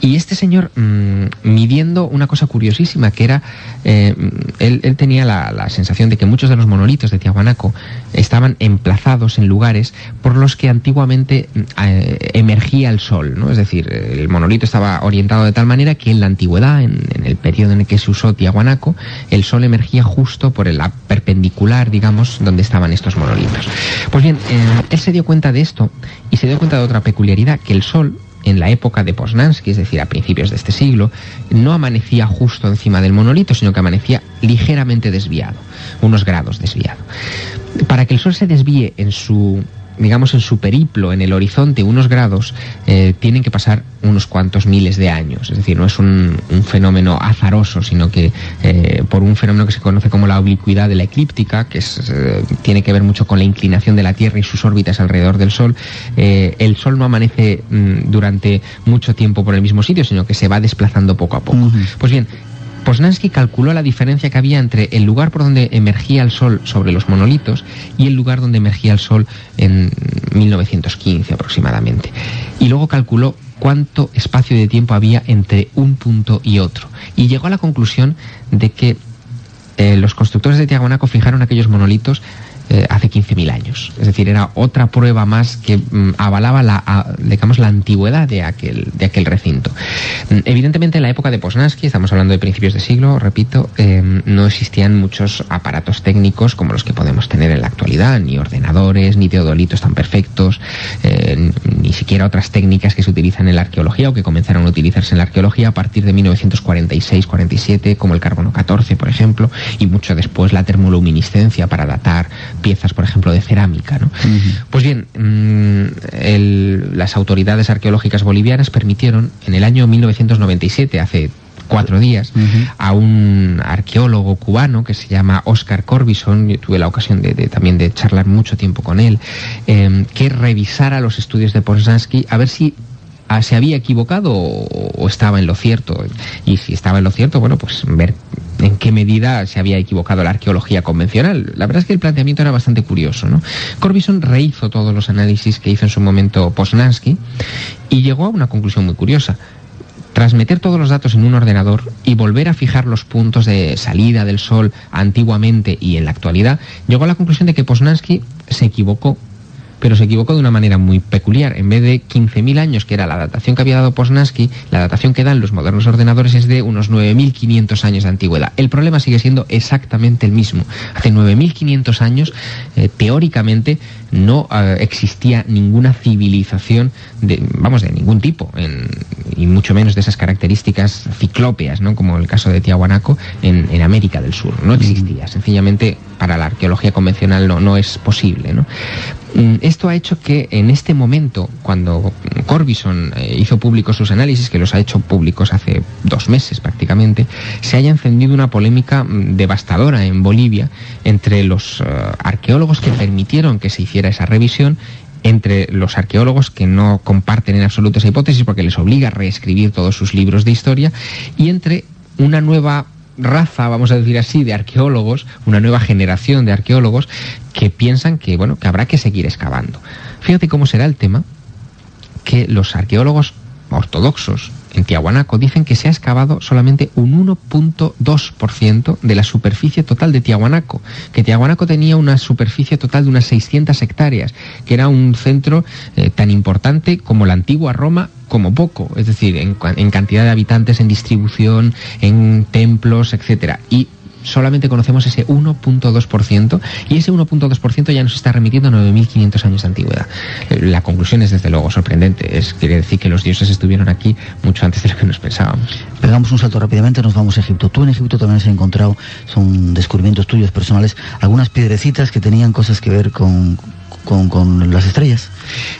Speaker 5: Y este señor, mm, midiendo una cosa curiosísima, que era, eh, él, él tenía la, la sensación de que muchos de los monolitos de Tiahuanaco estaban emplazados en lugares por los que antiguamente mm, eh, emergía el sol, ¿no? Es decir, el monolito estaba orientado de tal manera que en la antigüedad, en, en el periodo en el que se usó Tiahuanaco, el sol emergía justo por la perpendicular, digamos, donde estaban estos monolitos. Pues bien, eh, él se dio cuenta de esto y se dio cuenta de otra peculiaridad, que el sol en la época de Poznansky, es decir, a principios de este siglo, no amanecía justo encima del monolito, sino que amanecía ligeramente desviado, unos grados desviado. Para que el Sol se desvíe en su digamos, en su periplo, en el horizonte, unos grados, eh, tienen que pasar unos cuantos miles de años. Es decir, no es un, un fenómeno azaroso, sino que eh, por un fenómeno que se conoce como la oblicuidad de la eclíptica, que es, eh, tiene que ver mucho con la inclinación de la Tierra y sus órbitas alrededor del Sol, el Sol no amanece mm, durante mucho tiempo por el mismo sitio, sino que se va desplazando poco a poco. Pues bien, Posnansky calculó la diferencia que había entre el lugar por donde emergía el sol sobre los monolitos y el lugar donde emergía el sol en 1915 aproximadamente. Y luego calculó cuánto espacio de tiempo había entre un punto y otro. Y llegó a la conclusión de que eh, los constructores de Tiahuanaco fijaron aquellos monolitos eh, hace 15.000 años. Es decir, era otra prueba más que mm, avalaba la, digamos, la antigüedad de aquel, de aquel recinto. Mm, Evidentemente, en la época de Posnansky, estamos hablando de principios de siglo, repito, eh, no existían muchos aparatos técnicos como los que podemos tener en la actualidad, ni ordenadores, ni teodolitos tan perfectos, eh, ni siquiera otras técnicas que se utilizan en la arqueología o que comenzaron a utilizarse en la arqueología a partir de 1946-47, como el carbono 14, por ejemplo, y mucho después la termoluminiscencia para datar piezas, por ejemplo, de cerámica. ¿no? Pues bien, mm, el- las autoridades arqueológicas bolivianas permitieron en el año 1997, hace cuatro días, a un arqueólogo cubano que se llama Oscar Corbison, yo tuve la ocasión de, de- también de charlar mucho tiempo con él, eh, que revisara los estudios de Poznansky a ver si ah, se había equivocado o, o estaba en lo cierto. Y si estaba en lo cierto, bueno, pues ver en qué medida se había equivocado la arqueología convencional. La verdad es que el planteamiento era bastante curioso. Corbison rehizo todos los análisis que hizo en su momento Poznansky y llegó a una conclusión muy curiosa. Tras meter todos los datos en un ordenador y volver a fijar los puntos de salida del Sol antiguamente y en la actualidad, llegó a la conclusión de que Poznansky se equivocó, pero se equivocó de una manera muy peculiar. En vez de 15.000 años, que era la datación que había dado Poznansky, la datación que dan los modernos ordenadores es de unos 9.500 años de antigüedad. El problema sigue siendo exactamente el mismo. Hace 9.500 años, eh, teóricamente, no eh, existía ninguna civilización de, vamos, de ningún tipo, en- y mucho menos de esas características ciclópeas, ¿no? como el caso de Tiahuanaco, en, en América del Sur. No existía. Sencillamente, para la arqueología convencional no, no es posible. ¿no? Mm, Esto ha hecho que en este momento, cuando Corbison eh, hizo públicos sus análisis, que los ha hecho públicos hace dos meses prácticamente, se haya encendido una polémica mm, devastadora en Bolivia entre los eh, arqueólogos que permitieron que se hiciera esa revisión entre los arqueólogos que no comparten en absoluto esa hipótesis porque les obliga a reescribir todos sus libros de historia y entre una nueva raza, vamos a decir así, de arqueólogos, una nueva generación de arqueólogos que piensan que, bueno, que habrá que seguir excavando. Fíjate cómo será el tema que los arqueólogos ortodoxos en Tiahuanaco dicen que se ha excavado solamente un 1.2% de la superficie total de Tiahuanaco, que Tiahuanaco tenía una superficie total de unas 600 hectáreas, que era un centro eh, tan importante como la antigua Roma como poco, es decir, en, en cantidad de habitantes, en distribución, en templos, etcétera. Y solamente conocemos ese 1.2% y ese 1.2% ya nos está remitiendo a 9.500 años de antigüedad. Eh, La conclusión es desde luego sorprendente, es quiere decir que los dioses estuvieron aquí mucho antes de lo que nos pensábamos.
Speaker 3: Pegamos un salto rápidamente, nos vamos a Egipto. Tú en Egipto también has encontrado, son descubrimientos tuyos personales, algunas piedrecitas que tenían cosas que ver con, con, con las estrellas.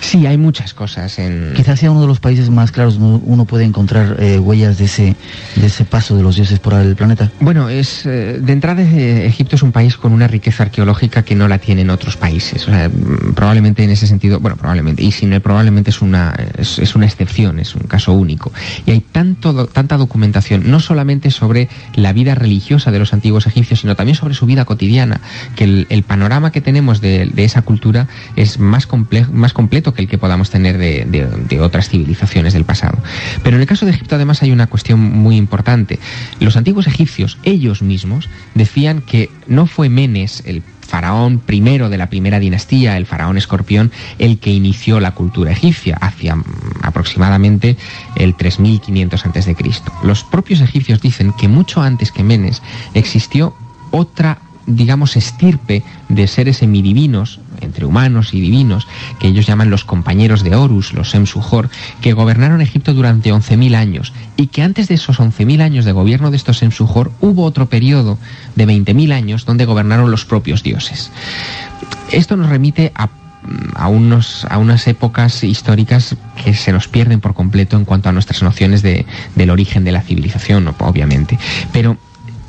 Speaker 5: Sí, hay muchas cosas en...
Speaker 3: Quizás sea uno de los países más claros donde uno puede encontrar eh, huellas de ese, de ese paso de los dioses por el planeta.
Speaker 5: Bueno, es eh, de entrada eh, Egipto es un país con una riqueza arqueológica que no la tienen otros países. O sea, mm, probablemente en ese sentido, bueno, probablemente, y sin el probablemente es una, es, es una excepción, es un caso único. Y hay tanto, tanta documentación, no solamente sobre la vida religiosa de los antiguos egipcios, sino también sobre su vida cotidiana, que el, el panorama que tenemos de, de esa cultura es más, más completo que el que podamos tener de, de- de otras civilizaciones del pasado. Pero en el caso de Egipto además hay una cuestión muy importante. Los antiguos egipcios, ellos mismos, decían que no fue Menes, el faraón primero de la primera dinastía, el faraón escorpión, el que inició la cultura egipcia hacia mm, aproximadamente el 3500 a.C. Los propios egipcios dicen que mucho antes que Menes existió otra digamos, estirpe de seres semidivinos, entre humanos y divinos, que ellos llaman los compañeros de Horus, los Semsujor, que gobernaron Egipto durante 11.000 años, y que antes de esos 11.000 años de gobierno de estos Semsujor hubo otro periodo de 20.000 años donde gobernaron los propios dioses. Esto nos remite a a, unos, a unas épocas históricas que se nos pierden por completo en cuanto a nuestras nociones de, del origen de la civilización, obviamente. Pero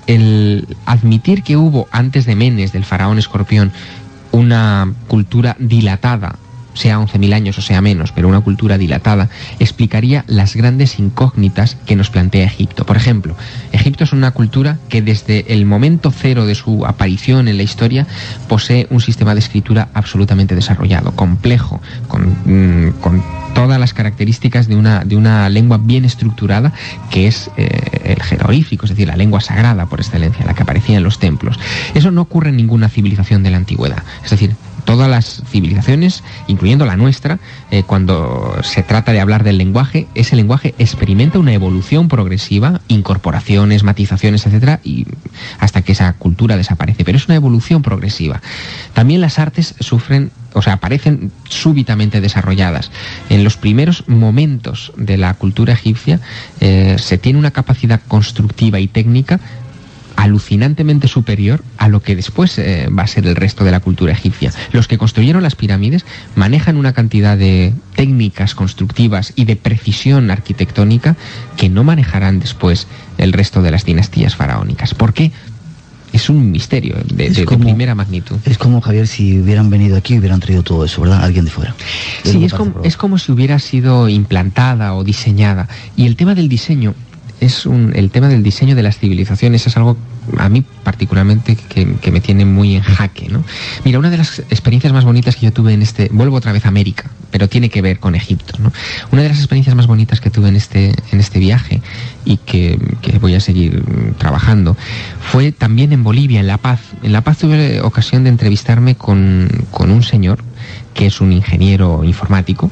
Speaker 5: el admitir que hubo antes de Menes, del faraón escorpión, una cultura dilatada, sea 11.000 años o sea menos, pero una cultura dilatada, explicaría las grandes incógnitas que nos plantea Egipto. Por ejemplo, Egipto es una cultura que desde el momento cero de su aparición en la historia posee un sistema de escritura absolutamente desarrollado, complejo, con, mm, con todas las características de una, de una lengua bien estructurada, que es eh, el jeroglífico, es decir, la lengua sagrada por excelencia, la que aparecía en los templos. Eso no ocurre en ninguna civilización de la antigüedad. Es decir, todas las civilizaciones, incluyendo la nuestra, eh, cuando se trata de hablar del lenguaje, ese lenguaje experimenta una evolución progresiva, incorporaciones, matizaciones, etcétera, y hasta que esa cultura desaparece. Pero es una evolución progresiva. También las artes sufren o sea, aparecen súbitamente desarrolladas. En los primeros momentos de la cultura egipcia eh, se tiene una capacidad constructiva y técnica alucinantemente superior a lo que después eh, va a ser el resto de la cultura egipcia. Los que construyeron las pirámides manejan una cantidad de técnicas constructivas y de precisión arquitectónica que no manejarán después el resto de las dinastías faraónicas. ¿Por qué? Es un misterio de, de- primera magnitud.
Speaker 3: Es como, Javier, si hubieran venido aquí hubieran traído todo eso, ¿verdad? Alguien de fuera.
Speaker 5: Sí, es como, es como si hubiera sido implantada o diseñada. Y el tema del diseño es un, el tema del diseño de las civilizaciones es algo a mí particularmente que, me tiene muy en jaque. ¿no? Mira, una de las experiencias más bonitas que yo tuve en este, vuelvo otra vez a América, pero tiene que ver con Egipto. ¿no? Una de las experiencias más bonitas que tuve en este, en este viaje y que, voy a seguir trabajando fue también en Bolivia, en La Paz. En La Paz tuve ocasión de entrevistarme con, con un señor que es un ingeniero informático,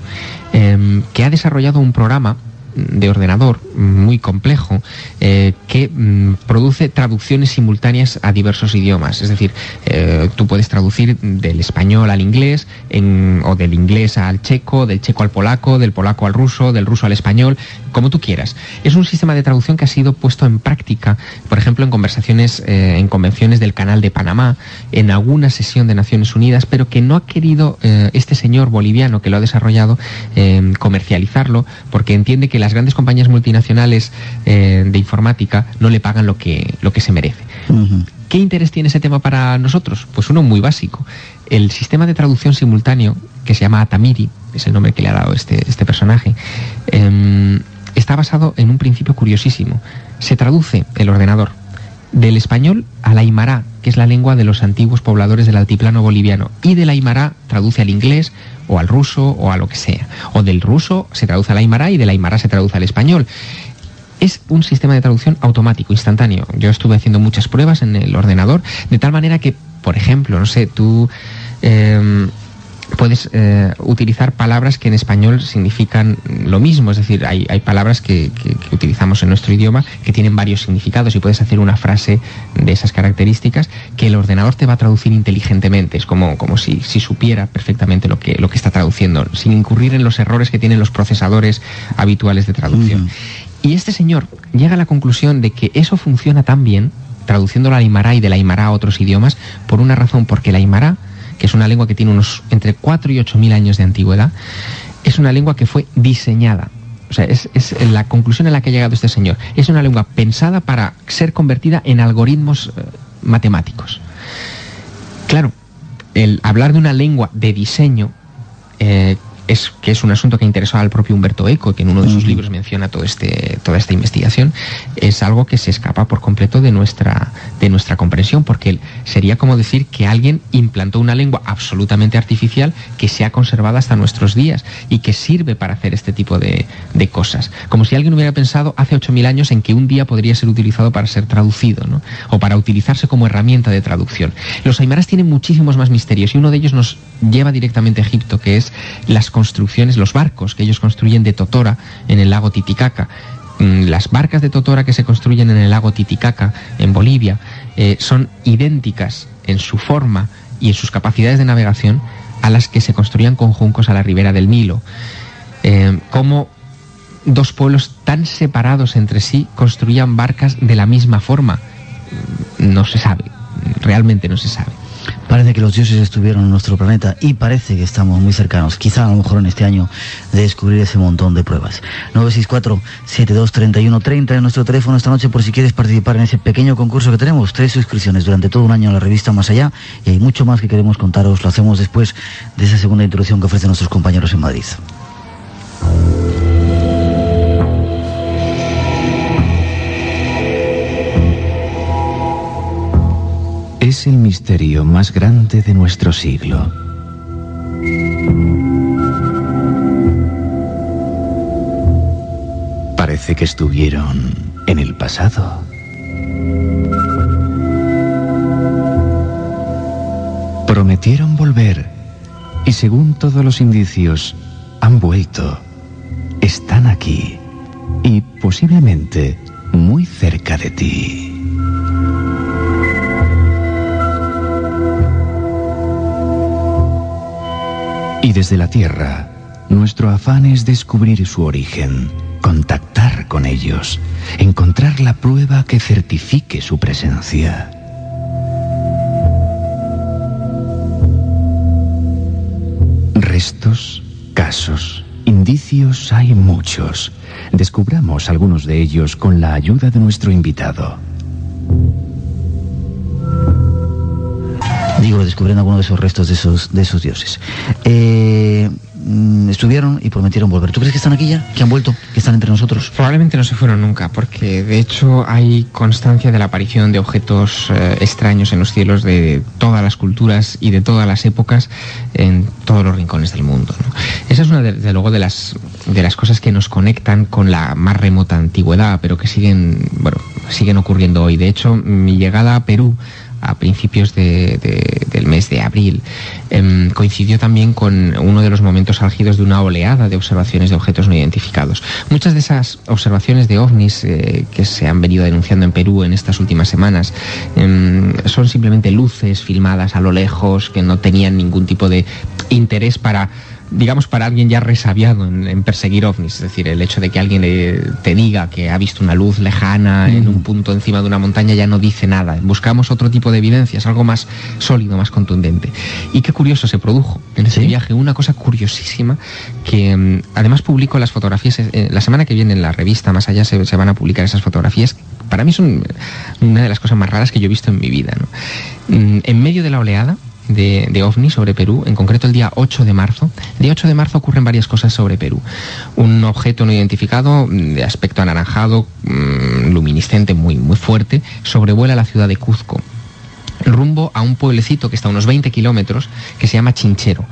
Speaker 5: em, que ha desarrollado un programa de ordenador muy complejo eh, que mm, produce traducciones simultáneas a diversos idiomas. Es decir, eh, tú puedes traducir del español al inglés en- o del inglés al checo, del checo al polaco, del polaco al ruso, del ruso al español, como tú quieras. Es un sistema de traducción que ha sido puesto en práctica, por ejemplo, en conversaciones, eh, en convenciones del Canal de Panamá, en alguna sesión de Naciones Unidas, pero que no ha querido este señor boliviano que lo ha desarrollado comercializarlo porque entiende que las grandes compañías multinacionales eh, de informática no le pagan lo que, lo que se merece. ¿Qué interés tiene ese tema para nosotros? Pues uno muy básico. El sistema de traducción simultáneo, que se llama Atamiri, es el nombre que le ha dado este, este personaje, em, está basado en un principio curiosísimo. Se traduce el ordenador del español al aymara, que es la lengua de los antiguos pobladores del altiplano boliviano, y del aymara traduce al inglés o al ruso o a lo que sea, o del ruso se traduce al aymara y del aymara se traduce al español. Es un sistema de traducción automático, instantáneo. Yo estuve haciendo muchas pruebas en el ordenador, de tal manera que, por ejemplo, no sé, tú eh, puedes eh, utilizar palabras que en español significan lo mismo, es decir, hay, hay palabras que, que- que utilizamos en nuestro idioma que tienen varios significados y puedes hacer una frase de esas características que el ordenador te va a traducir inteligentemente, es como, como si, si supiera perfectamente lo que, lo que está traduciendo, sin incurrir en los errores que tienen los procesadores habituales de traducción.
Speaker 3: Mm.
Speaker 5: Y este señor llega a la conclusión de que eso funciona tan bien, traduciendo la aymara y del aymara a otros idiomas, por una razón, porque la aymara, que es una lengua que tiene unos entre 4 y 8 mil años de antigüedad, es una lengua que fue diseñada. O sea, es, es la conclusión a la que ha llegado este señor. Es una lengua pensada para ser convertida en algoritmos eh, matemáticos. Claro, el hablar de una lengua de diseño, eh, es, que es un asunto que interesó al propio Humberto Eco, que en uno de sus libros menciona todo este, toda esta investigación, es algo que se escapa por completo de nuestra, de nuestra comprensión, porque sería como decir que alguien implantó una lengua absolutamente artificial que se ha conservado hasta nuestros días y que sirve para hacer este tipo de, de cosas. Como si alguien hubiera pensado hace 8.000 años en que un día podría ser utilizado para ser traducido, ¿no? o para utilizarse como herramienta de traducción. Los aymaras tienen muchísimos más misterios y uno de ellos nos lleva directamente a Egipto, que es las construcciones, los barcos que ellos construyen de Totora en el lago Titicaca. Mm, Las barcas de Totora que se construyen en el lago Titicaca, en Bolivia, eh, son idénticas en su forma y en sus capacidades de navegación a las que se construían con juncos a la ribera del Nilo. Eh, cómo dos pueblos tan separados entre sí construían barcas de la misma forma. Mm, No se sabe, realmente no se sabe.
Speaker 3: Parece que los dioses estuvieron en nuestro planeta y parece que estamos muy cercanos, quizá a lo mejor en este año, de descubrir ese montón de pruebas. 964-723130 en nuestro teléfono esta noche por si quieres participar en ese pequeño concurso que tenemos. Tres suscripciones durante todo un año a la revista Más Allá y hay mucho más que queremos contaros. Lo hacemos después de esa segunda introducción que ofrecen nuestros compañeros en Madrid.
Speaker 4: Es el misterio más grande de nuestro siglo. Parece que estuvieron en el pasado. Prometieron volver y según todos los indicios han vuelto. Están aquí y posiblemente muy cerca de ti. Y desde la Tierra, nuestro afán es descubrir su origen, contactar con ellos, encontrar la prueba que certifique su presencia. Restos, casos, indicios hay muchos. Descubramos algunos de ellos con la ayuda de nuestro invitado.
Speaker 3: Digo, descubriendo alguno de esos restos de esos, de esos dioses. Eh, mm, estuvieron y prometieron volver. ¿Tú crees que están aquí ya? ¿Que han vuelto? ¿Que están entre nosotros?
Speaker 5: Probablemente no se fueron nunca, porque de hecho hay constancia de la aparición de objetos eh, extraños en los cielos de todas las culturas y de todas las épocas en todos los rincones del mundo. Esa es una, de, de luego, de las, de las cosas que nos conectan con la más remota antigüedad, pero que siguen, bueno, siguen ocurriendo hoy. De hecho, mi llegada a Perú a principios de- de- del mes de abril. Em, coincidió también con uno de los momentos álgidos de una oleada de observaciones de objetos no identificados. Muchas de esas observaciones de ovnis eh, que se han venido denunciando en Perú en estas últimas semanas em, son simplemente luces filmadas a lo lejos que no tenían ningún tipo de interés para digamos, para alguien ya resabiado en, en perseguir ovnis. Es decir, el hecho de que alguien le- te diga que ha visto una luz lejana en un punto encima de una montaña ya no dice nada. Buscamos otro tipo de evidencias, algo más sólido, más contundente. Y qué curioso se produjo en ese
Speaker 3: ¿Sí?
Speaker 5: viaje, una cosa curiosísima que mm, además publico las fotografías, eh, la semana que viene en la revista Más Allá se, se van a publicar esas fotografías. Para mí son una de las cosas más raras que yo he visto en mi vida. ¿no? Mm, En medio de la oleada, de, de ovni sobre Perú, en concreto el día 8 de marzo. El día 8 de marzo ocurren varias cosas sobre Perú. Un objeto no identificado, mm, de aspecto anaranjado, mm, luminiscente, muy, muy fuerte, sobrevuela la ciudad de Cuzco rumbo a un pueblecito que está a unos 20 kilómetros que se llama Chinchero.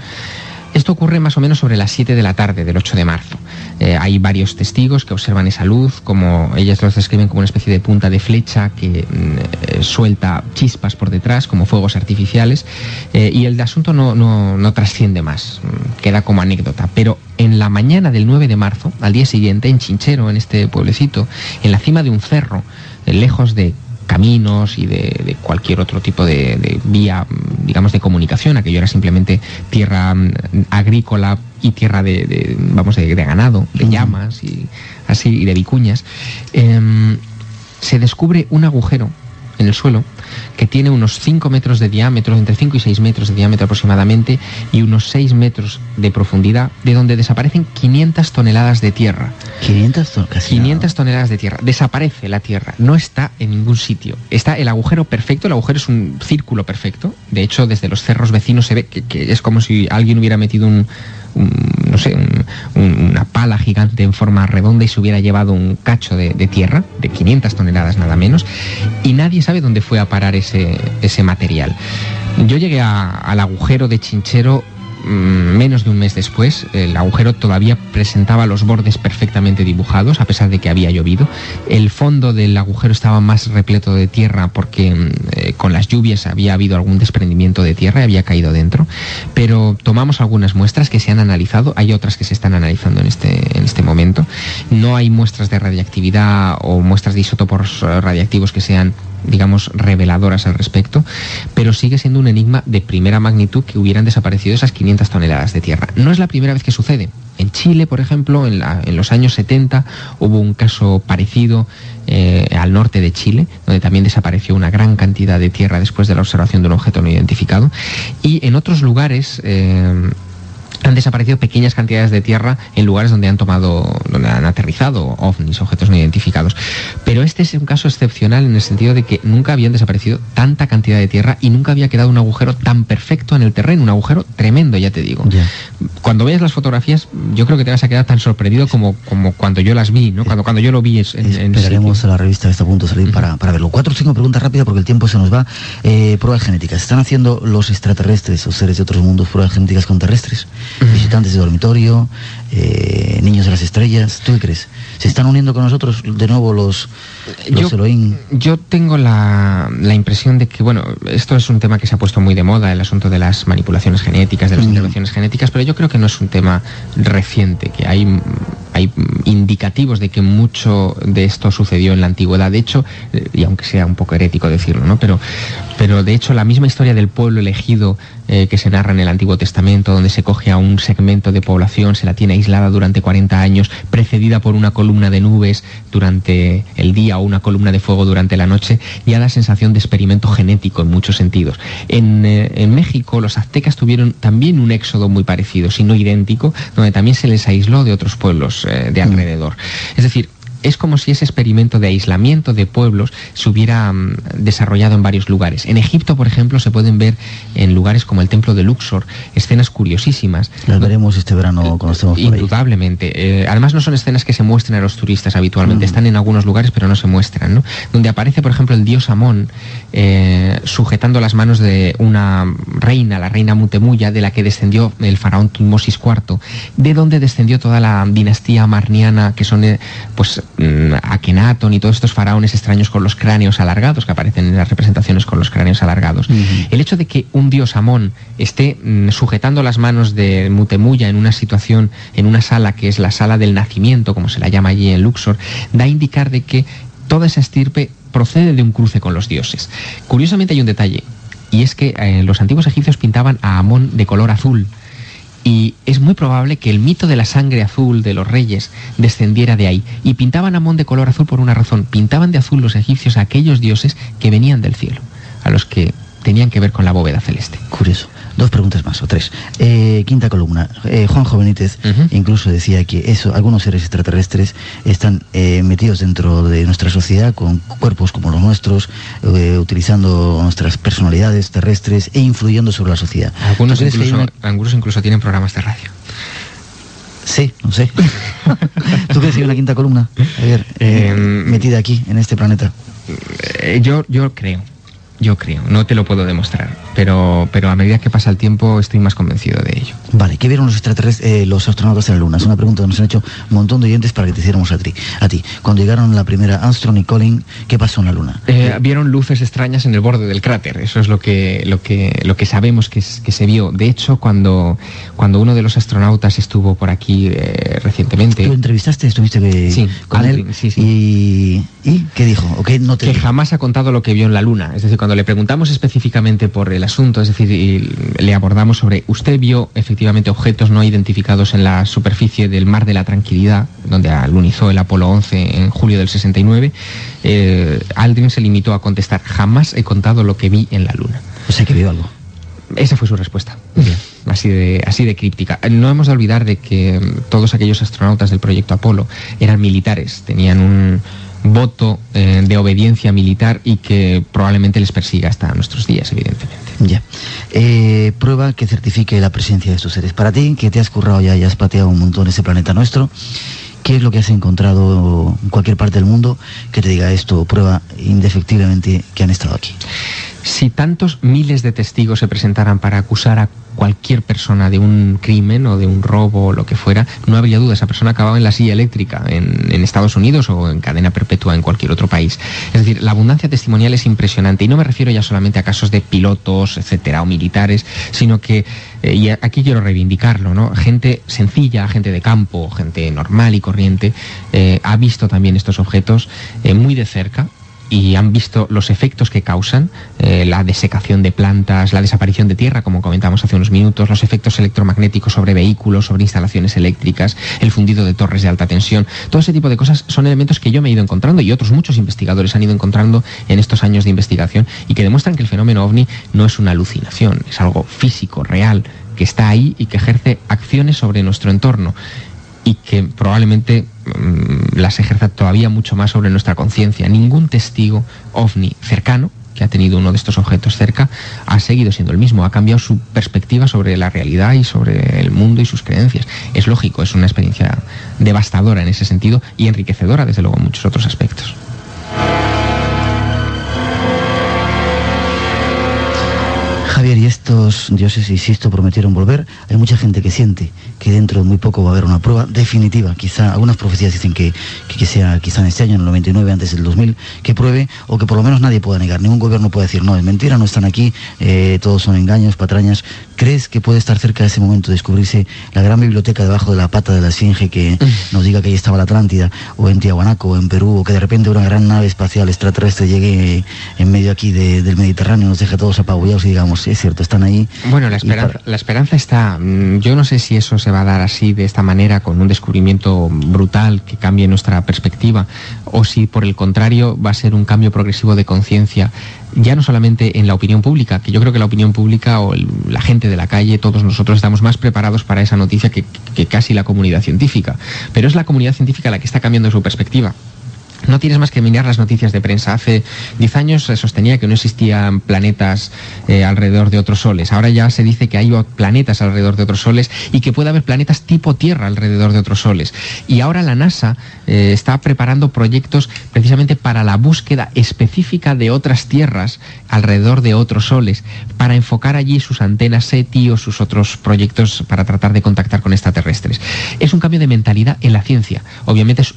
Speaker 5: Esto ocurre más o menos sobre las 7 de la tarde del 8 de marzo. Eh, hay varios testigos que observan esa luz, como ellas los describen como una especie de punta de flecha que mm, eh, suelta chispas por detrás, como fuegos artificiales, eh, y el asunto no, no- no trasciende más, mm, queda como anécdota. Pero en la mañana del 9 de marzo, al día siguiente, en Chinchero, en este pueblecito, en la cima de un cerro, lejos de caminos y de, de cualquier otro tipo de, de vía, digamos, de comunicación. Aquello era simplemente tierra mm, agrícola y tierra de, de, vamos, de, de ganado, de llamas y así, y de vicuñas. Em, se descubre un agujero en el suelo que tiene unos 5 metros de diámetro, entre 5 y 6 metros de diámetro aproximadamente, y unos 6 metros de profundidad, de donde desaparecen 500 toneladas de tierra.
Speaker 3: 500 ton- casi
Speaker 5: 500 toneladas de tierra. Desaparece la tierra. No está en ningún sitio. Está el agujero perfecto. El agujero es un círculo perfecto. De hecho, desde los cerros vecinos se ve que, que es como si alguien hubiera metido un, un, no sé, un- un- una pala gigante en forma redonda y se hubiera llevado un cacho de, de tierra, de 500 toneladas nada menos, y nadie sabe dónde fue a parar ese, ese material. Yo llegué al agujero de Chinchero mm, menos de un mes después. El agujero todavía presentaba los bordes perfectamente dibujados, a pesar de que había llovido. El fondo del agujero estaba más repleto de tierra porque mm, eh, con las lluvias había habido algún desprendimiento de tierra y había caído dentro. Pero tomamos algunas muestras que se han analizado, hay otras que se están analizando en este, en este momento. No hay muestras de radiactividad o muestras de isótopos eh, radiactivos que sean digamos, reveladoras al respecto, pero sigue siendo un enigma de primera magnitud que hubieran desaparecido esas 500 toneladas de tierra. No es la primera vez que sucede. En Chile, por ejemplo, en, los años 70 hubo un caso parecido eh, al norte de Chile, donde también desapareció una gran cantidad de tierra después de la observación de un objeto no identificado. Y en otros lugares... eh, han desaparecido pequeñas cantidades de tierra en lugares donde han tomado, donde han aterrizado ovnis, objetos no identificados. Pero este es un caso excepcional en el sentido de que nunca habían desaparecido tanta cantidad de tierra y nunca había quedado un agujero tan perfecto en el terreno, un agujero tremendo, ya te digo. Cuando veas las fotografías, yo creo que te vas a quedar tan sorprendido como, como cuando yo las vi, ¿no? Cuando, cuando yo lo vi en,
Speaker 3: Esperaremos a la revista está a punto de salir para, para verlo. Cuatro o cinco preguntas rápidas porque el tiempo se nos va. Eh, pruebas genéticas. ¿Están haciendo los extraterrestres o seres de otros mundos pruebas genéticas con terrestres? Visitantes de dormitorio, eh, niños de las estrellas. ¿Tú qué crees? ¿Se están uniendo con nosotros de nuevo los, los
Speaker 5: Yo-? Yo tengo la, la impresión de que, bueno, esto es un tema que se ha puesto muy de moda, el asunto de las manipulaciones genéticas, de las
Speaker 3: Mm.
Speaker 5: intervenciones genéticas, pero yo creo que no es un tema reciente, que hay, hay indicativos de que mucho de esto sucedió en la antigüedad. De hecho, eh, y aunque sea un poco herético decirlo, ¿no? Pero, pero de hecho la misma historia del pueblo elegido eh, que se narra en el Antiguo Testamento, donde se coge a un segmento de población, se la tiene aislada durante 40 años, precedida por una columna de nubes durante el día o una columna de fuego durante la noche, ya da sensación de experimento genético en muchos sentidos. En, eh, en México los aztecas tuvieron también un éxodo muy parecido, si no idéntico, donde también se les aisló de otros pueblos eh, de alrededor. Es decir, es como si ese experimento de aislamiento de pueblos se hubiera mm, desarrollado en varios lugares. En Egipto, por ejemplo, se pueden ver en lugares como el templo de Luxor escenas curiosísimas.
Speaker 3: Las veremos este verano cuando estemos por.
Speaker 5: Indudablemente. Eh, además no son escenas que se muestren a los turistas habitualmente,
Speaker 3: Mm.
Speaker 5: están en algunos lugares pero no se muestran, ¿no? Donde aparece, por ejemplo, el dios Amón eh, sujetando las manos de una reina, la reina Mutemuya, de la que descendió el faraón Tutmosis IV, de donde descendió toda la dinastía marniana, que son eh, pues Akenatón y todos estos faraones extraños con los cráneos alargados, que aparecen en las representaciones con los cráneos alargados. El hecho de que un dios Amón esté mm, sujetando las manos de Mutemuya en una situación, en una sala que es la sala del nacimiento, como se la llama allí en Luxor, da a indicar de que toda esa estirpe procede de un cruce con los dioses. Curiosamente hay un detalle, y es que eh, los antiguos egipcios pintaban a Amón de color azul. Y es muy probable que el mito de la sangre azul de los reyes descendiera de ahí. Y pintaban a Amón de color azul por una razón. Pintaban de azul los egipcios a aquellos dioses que venían del cielo, a los que tenían que ver con la bóveda celeste.
Speaker 3: Curioso. Dos preguntas más, o tres. Eh, quinta columna. Eh, Juanjo Benítez
Speaker 5: Ujú.
Speaker 3: incluso decía que eso, algunos seres extraterrestres están eh, metidos dentro de nuestra sociedad con cuerpos como los nuestros, eh, utilizando nuestras personalidades terrestres e influyendo sobre la sociedad.
Speaker 5: Algunos
Speaker 3: ¿Tú crees que hay
Speaker 5: incluso,
Speaker 3: una-
Speaker 5: algunos incluso tienen programas de radio.
Speaker 3: Sí, no sé. ¿Tú crees que hay una quinta columna? Javier, eh,
Speaker 5: Em,
Speaker 3: metida aquí, en este planeta.
Speaker 5: Yo, yo creo, yo creo, no te lo puedo demostrar, pero, pero a medida que pasa el tiempo estoy más convencido de ello.
Speaker 3: Vale, ¿qué vieron los extraterrestres, eh, los astronautas en la Luna? Es una pregunta que nos han hecho un montón de oyentes para que te hiciéramos a ti. A ti. Cuando llegaron la primera Armstrong y Colin, ¿qué pasó en la Luna?
Speaker 5: Eh, vieron luces extrañas en el borde del cráter, eso es lo que, lo que, lo que sabemos que, es- que se vio. De hecho, cuando, cuando uno de los astronautas estuvo por aquí eh, recientemente,
Speaker 3: ¿Tú entrevistaste, estuviste que-
Speaker 5: Sí,
Speaker 3: con
Speaker 5: Aldrin,
Speaker 3: él?
Speaker 5: sí, sí.
Speaker 3: Y, ¿Y qué dijo? ¿O qué no te
Speaker 5: que
Speaker 3: dijo?
Speaker 5: jamás ha contado lo que vio en la Luna. Es decir, cuando le preguntamos específicamente por el asunto, es decir, y le abordamos sobre, usted vio efectivamente objetos no identificados en la superficie del Mar de la Tranquilidad, donde alunizó el Apolo 11 en julio del 69, eh, Aldrin se limitó a contestar, jamás he contado lo que vi en la Luna.
Speaker 3: O sea, que vio algo.
Speaker 5: Esa fue su respuesta. Así de, así de críptica. No hemos de olvidar de que todos aquellos astronautas del proyecto Apolo eran militares, tenían un voto eh, de obediencia militar y que probablemente les persiga hasta nuestros días, evidentemente.
Speaker 3: Ya. Eh, prueba que certifique la presencia de estos seres. Para ti, que te has currado ya y has pateado un montón ese planeta nuestro, ¿qué es lo que has encontrado en cualquier parte del mundo que te diga esto, prueba indefectiblemente que han estado aquí?
Speaker 5: Si tantos miles de testigos se presentaran para acusar a cualquier persona de un crimen o de un robo o lo que fuera, no habría duda, esa persona acababa en la silla eléctrica en, Estados Unidos o en cadena perpetua en cualquier otro país. Es decir, la abundancia testimonial es impresionante y no me refiero ya solamente a casos de pilotos, etcétera, o militares, sino que, eh, y aquí quiero reivindicarlo, ¿no? Gente sencilla, gente de campo, gente normal y corriente, eh, ha visto también estos objetos eh, muy de cerca y han visto los efectos que causan, eh, la desecación de plantas, la desaparición de tierra, como comentamos hace unos minutos, los efectos electromagnéticos sobre vehículos, sobre instalaciones eléctricas, el fundido de torres de alta tensión. Todo ese tipo de cosas son elementos que yo me he ido encontrando y otros muchos investigadores han ido encontrando en estos años de investigación y que demuestran que el fenómeno ovni no es una alucinación, es algo físico, real, que está ahí y que ejerce acciones sobre nuestro entorno y que probablemente las ejerza todavía mucho más sobre nuestra conciencia. Ningún testigo ovni cercano que ha tenido uno de estos objetos cerca ha seguido siendo el mismo, ha cambiado su perspectiva sobre la realidad y sobre el mundo y sus creencias. Es lógico, es una experiencia devastadora en ese sentido y enriquecedora desde luego en muchos otros aspectos.
Speaker 3: Javier, y estos dioses, insisto, prometieron volver. Hay mucha gente que siente que dentro de muy poco va a haber una prueba definitiva. Quizá algunas profecías dicen que, que, que sea quizá en este año, en el 99, antes del 2000, que pruebe o que por lo menos nadie pueda negar. Ningún gobierno puede decir, no, es mentira, no están aquí, eh, todos son engaños, patrañas. ¿Crees que puede estar cerca de ese momento de descubrirse la gran biblioteca debajo de la pata de la esfinge que nos diga que ahí estaba la Atlántida, o en Tiahuanaco, o en Perú, o que de repente una gran nave espacial extraterrestre llegue en medio aquí de- del Mediterráneo, nos deje a todos apabullados y digamos, sí, es cierto, están ahí.
Speaker 5: Bueno, la esperanza,
Speaker 3: para-
Speaker 5: la esperanza está. Mm, Yo no sé si eso se va a dar así, de esta manera, con un descubrimiento brutal que cambie nuestra perspectiva, o si por el contrario va a ser un cambio progresivo de conciencia, ya no solamente en la opinión pública, que yo creo que la opinión pública o el- la gente de la calle, todos nosotros estamos más preparados para esa noticia que, que casi la comunidad científica, pero es la comunidad científica la que está cambiando su perspectiva. No tienes más que mirar las noticias de prensa. Hace 10 años se sostenía que no existían planetas eh, alrededor de otros soles. Ahora ya se dice que hay planetas alrededor de otros soles y que puede haber planetas tipo Tierra alrededor de otros soles. Y ahora la NASA eh, está preparando proyectos precisamente para la búsqueda específica de otras tierras alrededor de otros soles, para enfocar allí sus antenas SETI o sus otros proyectos para tratar de contactar con extraterrestres. Es un cambio de mentalidad en la ciencia. Obviamente es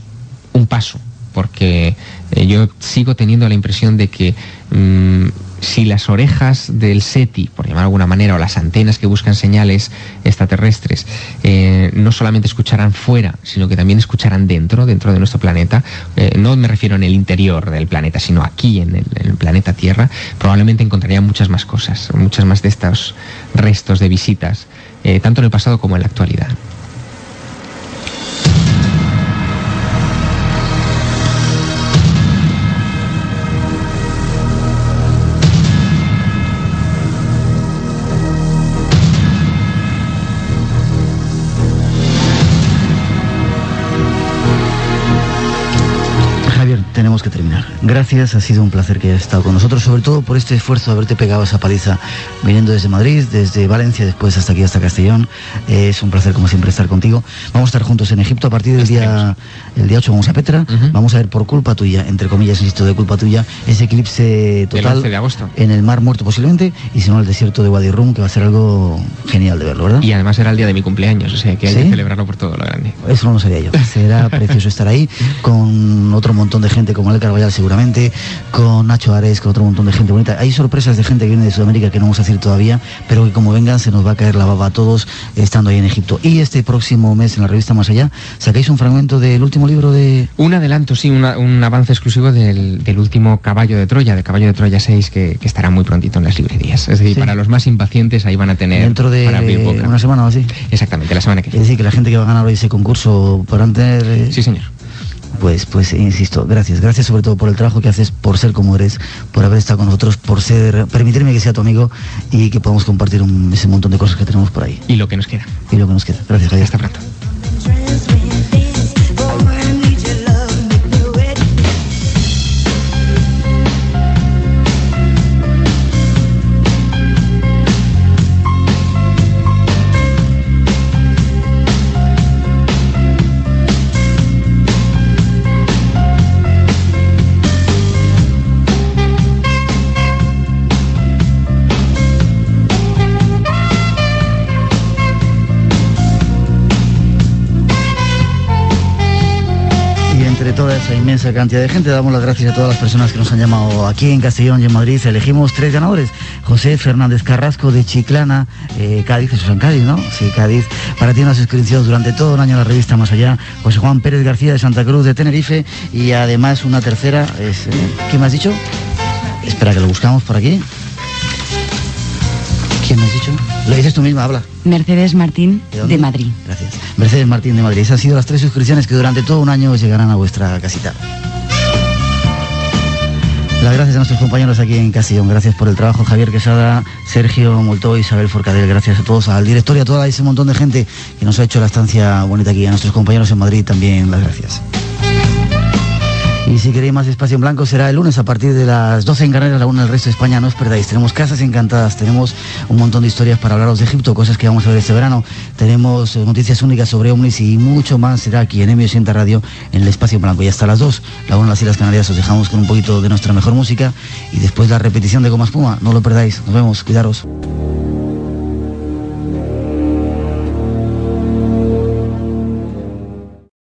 Speaker 5: un paso, porque eh, yo sigo teniendo la impresión de que mm, si las orejas del SETI, por llamar de alguna manera, o las antenas que buscan señales extraterrestres, eh, no solamente escucharán fuera, sino que también escucharán dentro, dentro de nuestro planeta, eh, no me refiero en el interior del planeta, sino aquí en el, en el planeta Tierra, probablemente encontrarían muchas más cosas, muchas más de estos restos de visitas, tanto en el pasado como en la actualidad.
Speaker 3: Tenemos que terminar. Gracias, ha sido un placer que hayas estado con nosotros, sobre todo por este esfuerzo de haberte pegado esa paliza viniendo desde Madrid, desde Valencia, después hasta aquí, hasta Castellón. Eh, es un placer, como siempre, estar contigo. Vamos a estar juntos en Egipto a partir del día, el día 8, vamos a Petra. Vamos a ver por culpa tuya, entre comillas, insisto, de culpa tuya, ese eclipse total
Speaker 5: 11 de agosto.
Speaker 3: en el Mar Muerto posiblemente, y si no, el desierto de Wadi Rum, que va a ser algo genial de verlo, ¿verdad?
Speaker 5: Y además era el día de mi cumpleaños, o sea que hay
Speaker 3: ¿Sí?
Speaker 5: que celebrarlo por todo lo grande.
Speaker 3: Eso no lo sabía yo. Será precioso estar ahí con otro montón de gente como El Carballal seguramente, con Nacho Ares, con otro montón de gente bonita. Hay sorpresas de gente que viene de Sudamérica que no vamos a decir todavía, pero que como vengan se nos va a caer la baba a todos estando ahí en Egipto. Y este próximo mes en la revista Más Allá sacáis un fragmento del último libro de...
Speaker 5: Un adelanto, sí, una- un avance exclusivo del, del último Caballo de Troya, de Caballo de Troya 6, que, que estará muy prontito en las librerías. Es decir,
Speaker 3: Sí.
Speaker 5: para los más impacientes ahí van a tener
Speaker 3: Dentro de
Speaker 5: para
Speaker 3: una semana o así.
Speaker 5: Exactamente, la semana que
Speaker 3: Es
Speaker 5: viene.
Speaker 3: decir, que la gente que va a ganar hoy ese concurso podrán tener... eh,
Speaker 5: Sí, señor.
Speaker 3: Pues, pues insisto, gracias, gracias sobre todo por el trabajo que haces, por ser como eres, por haber estado con nosotros, por ser, permitirme que sea tu amigo y que podamos compartir un- ese montón de cosas que tenemos por ahí
Speaker 5: Y lo que nos queda.
Speaker 3: y lo que nos queda. Gracias, Javier.
Speaker 5: Hasta pronto.
Speaker 3: Esa inmensa cantidad de gente, damos las gracias a todas las personas que nos han llamado aquí en Castellón y en Madrid. Elegimos tres ganadores. José Fernández Carrasco de Chiclana, eh, Cádiz, eso es en Cádiz, ¿no? Sí, Cádiz. Para ti una suscripción durante todo un año la revista Más Allá. José Juan Pérez García de Santa Cruz de Tenerife. Y además una tercera es... eh, ¿Quién me has dicho? Espera que lo buscamos por aquí. ¿Quién me has dicho? Lo dices tú misma, habla.
Speaker 7: Mercedes Martín
Speaker 3: ¿De
Speaker 7: Madrid.
Speaker 3: Gracias. Mercedes Martín de Madrid. Esas han sido las tres suscripciones que durante todo un año llegarán a vuestra casita. Las gracias a nuestros compañeros aquí en Castellón. Gracias por el trabajo, Javier Quesada, Sergio Moltó, Isabel Forcadell. Gracias a todos, al director y a toda ese montón de gente que nos ha hecho la estancia bonita aquí. A nuestros compañeros en Madrid también las gracias. Y si queréis más espacio en blanco será el lunes a partir de las 12 en Canarias, la una del resto de España, no os perdáis. Tenemos casas encantadas, tenemos un montón de historias para hablaros de Egipto, cosas que vamos a ver este verano. Tenemos eh, noticias únicas sobre ovnis y mucho más será aquí en M80 Radio en el espacio en blanco. Y hasta las 2, la una de las Islas Canarias, os dejamos con un poquito de nuestra mejor música y después la repetición de Goma Espuma. No lo perdáis. Nos vemos, cuidaros.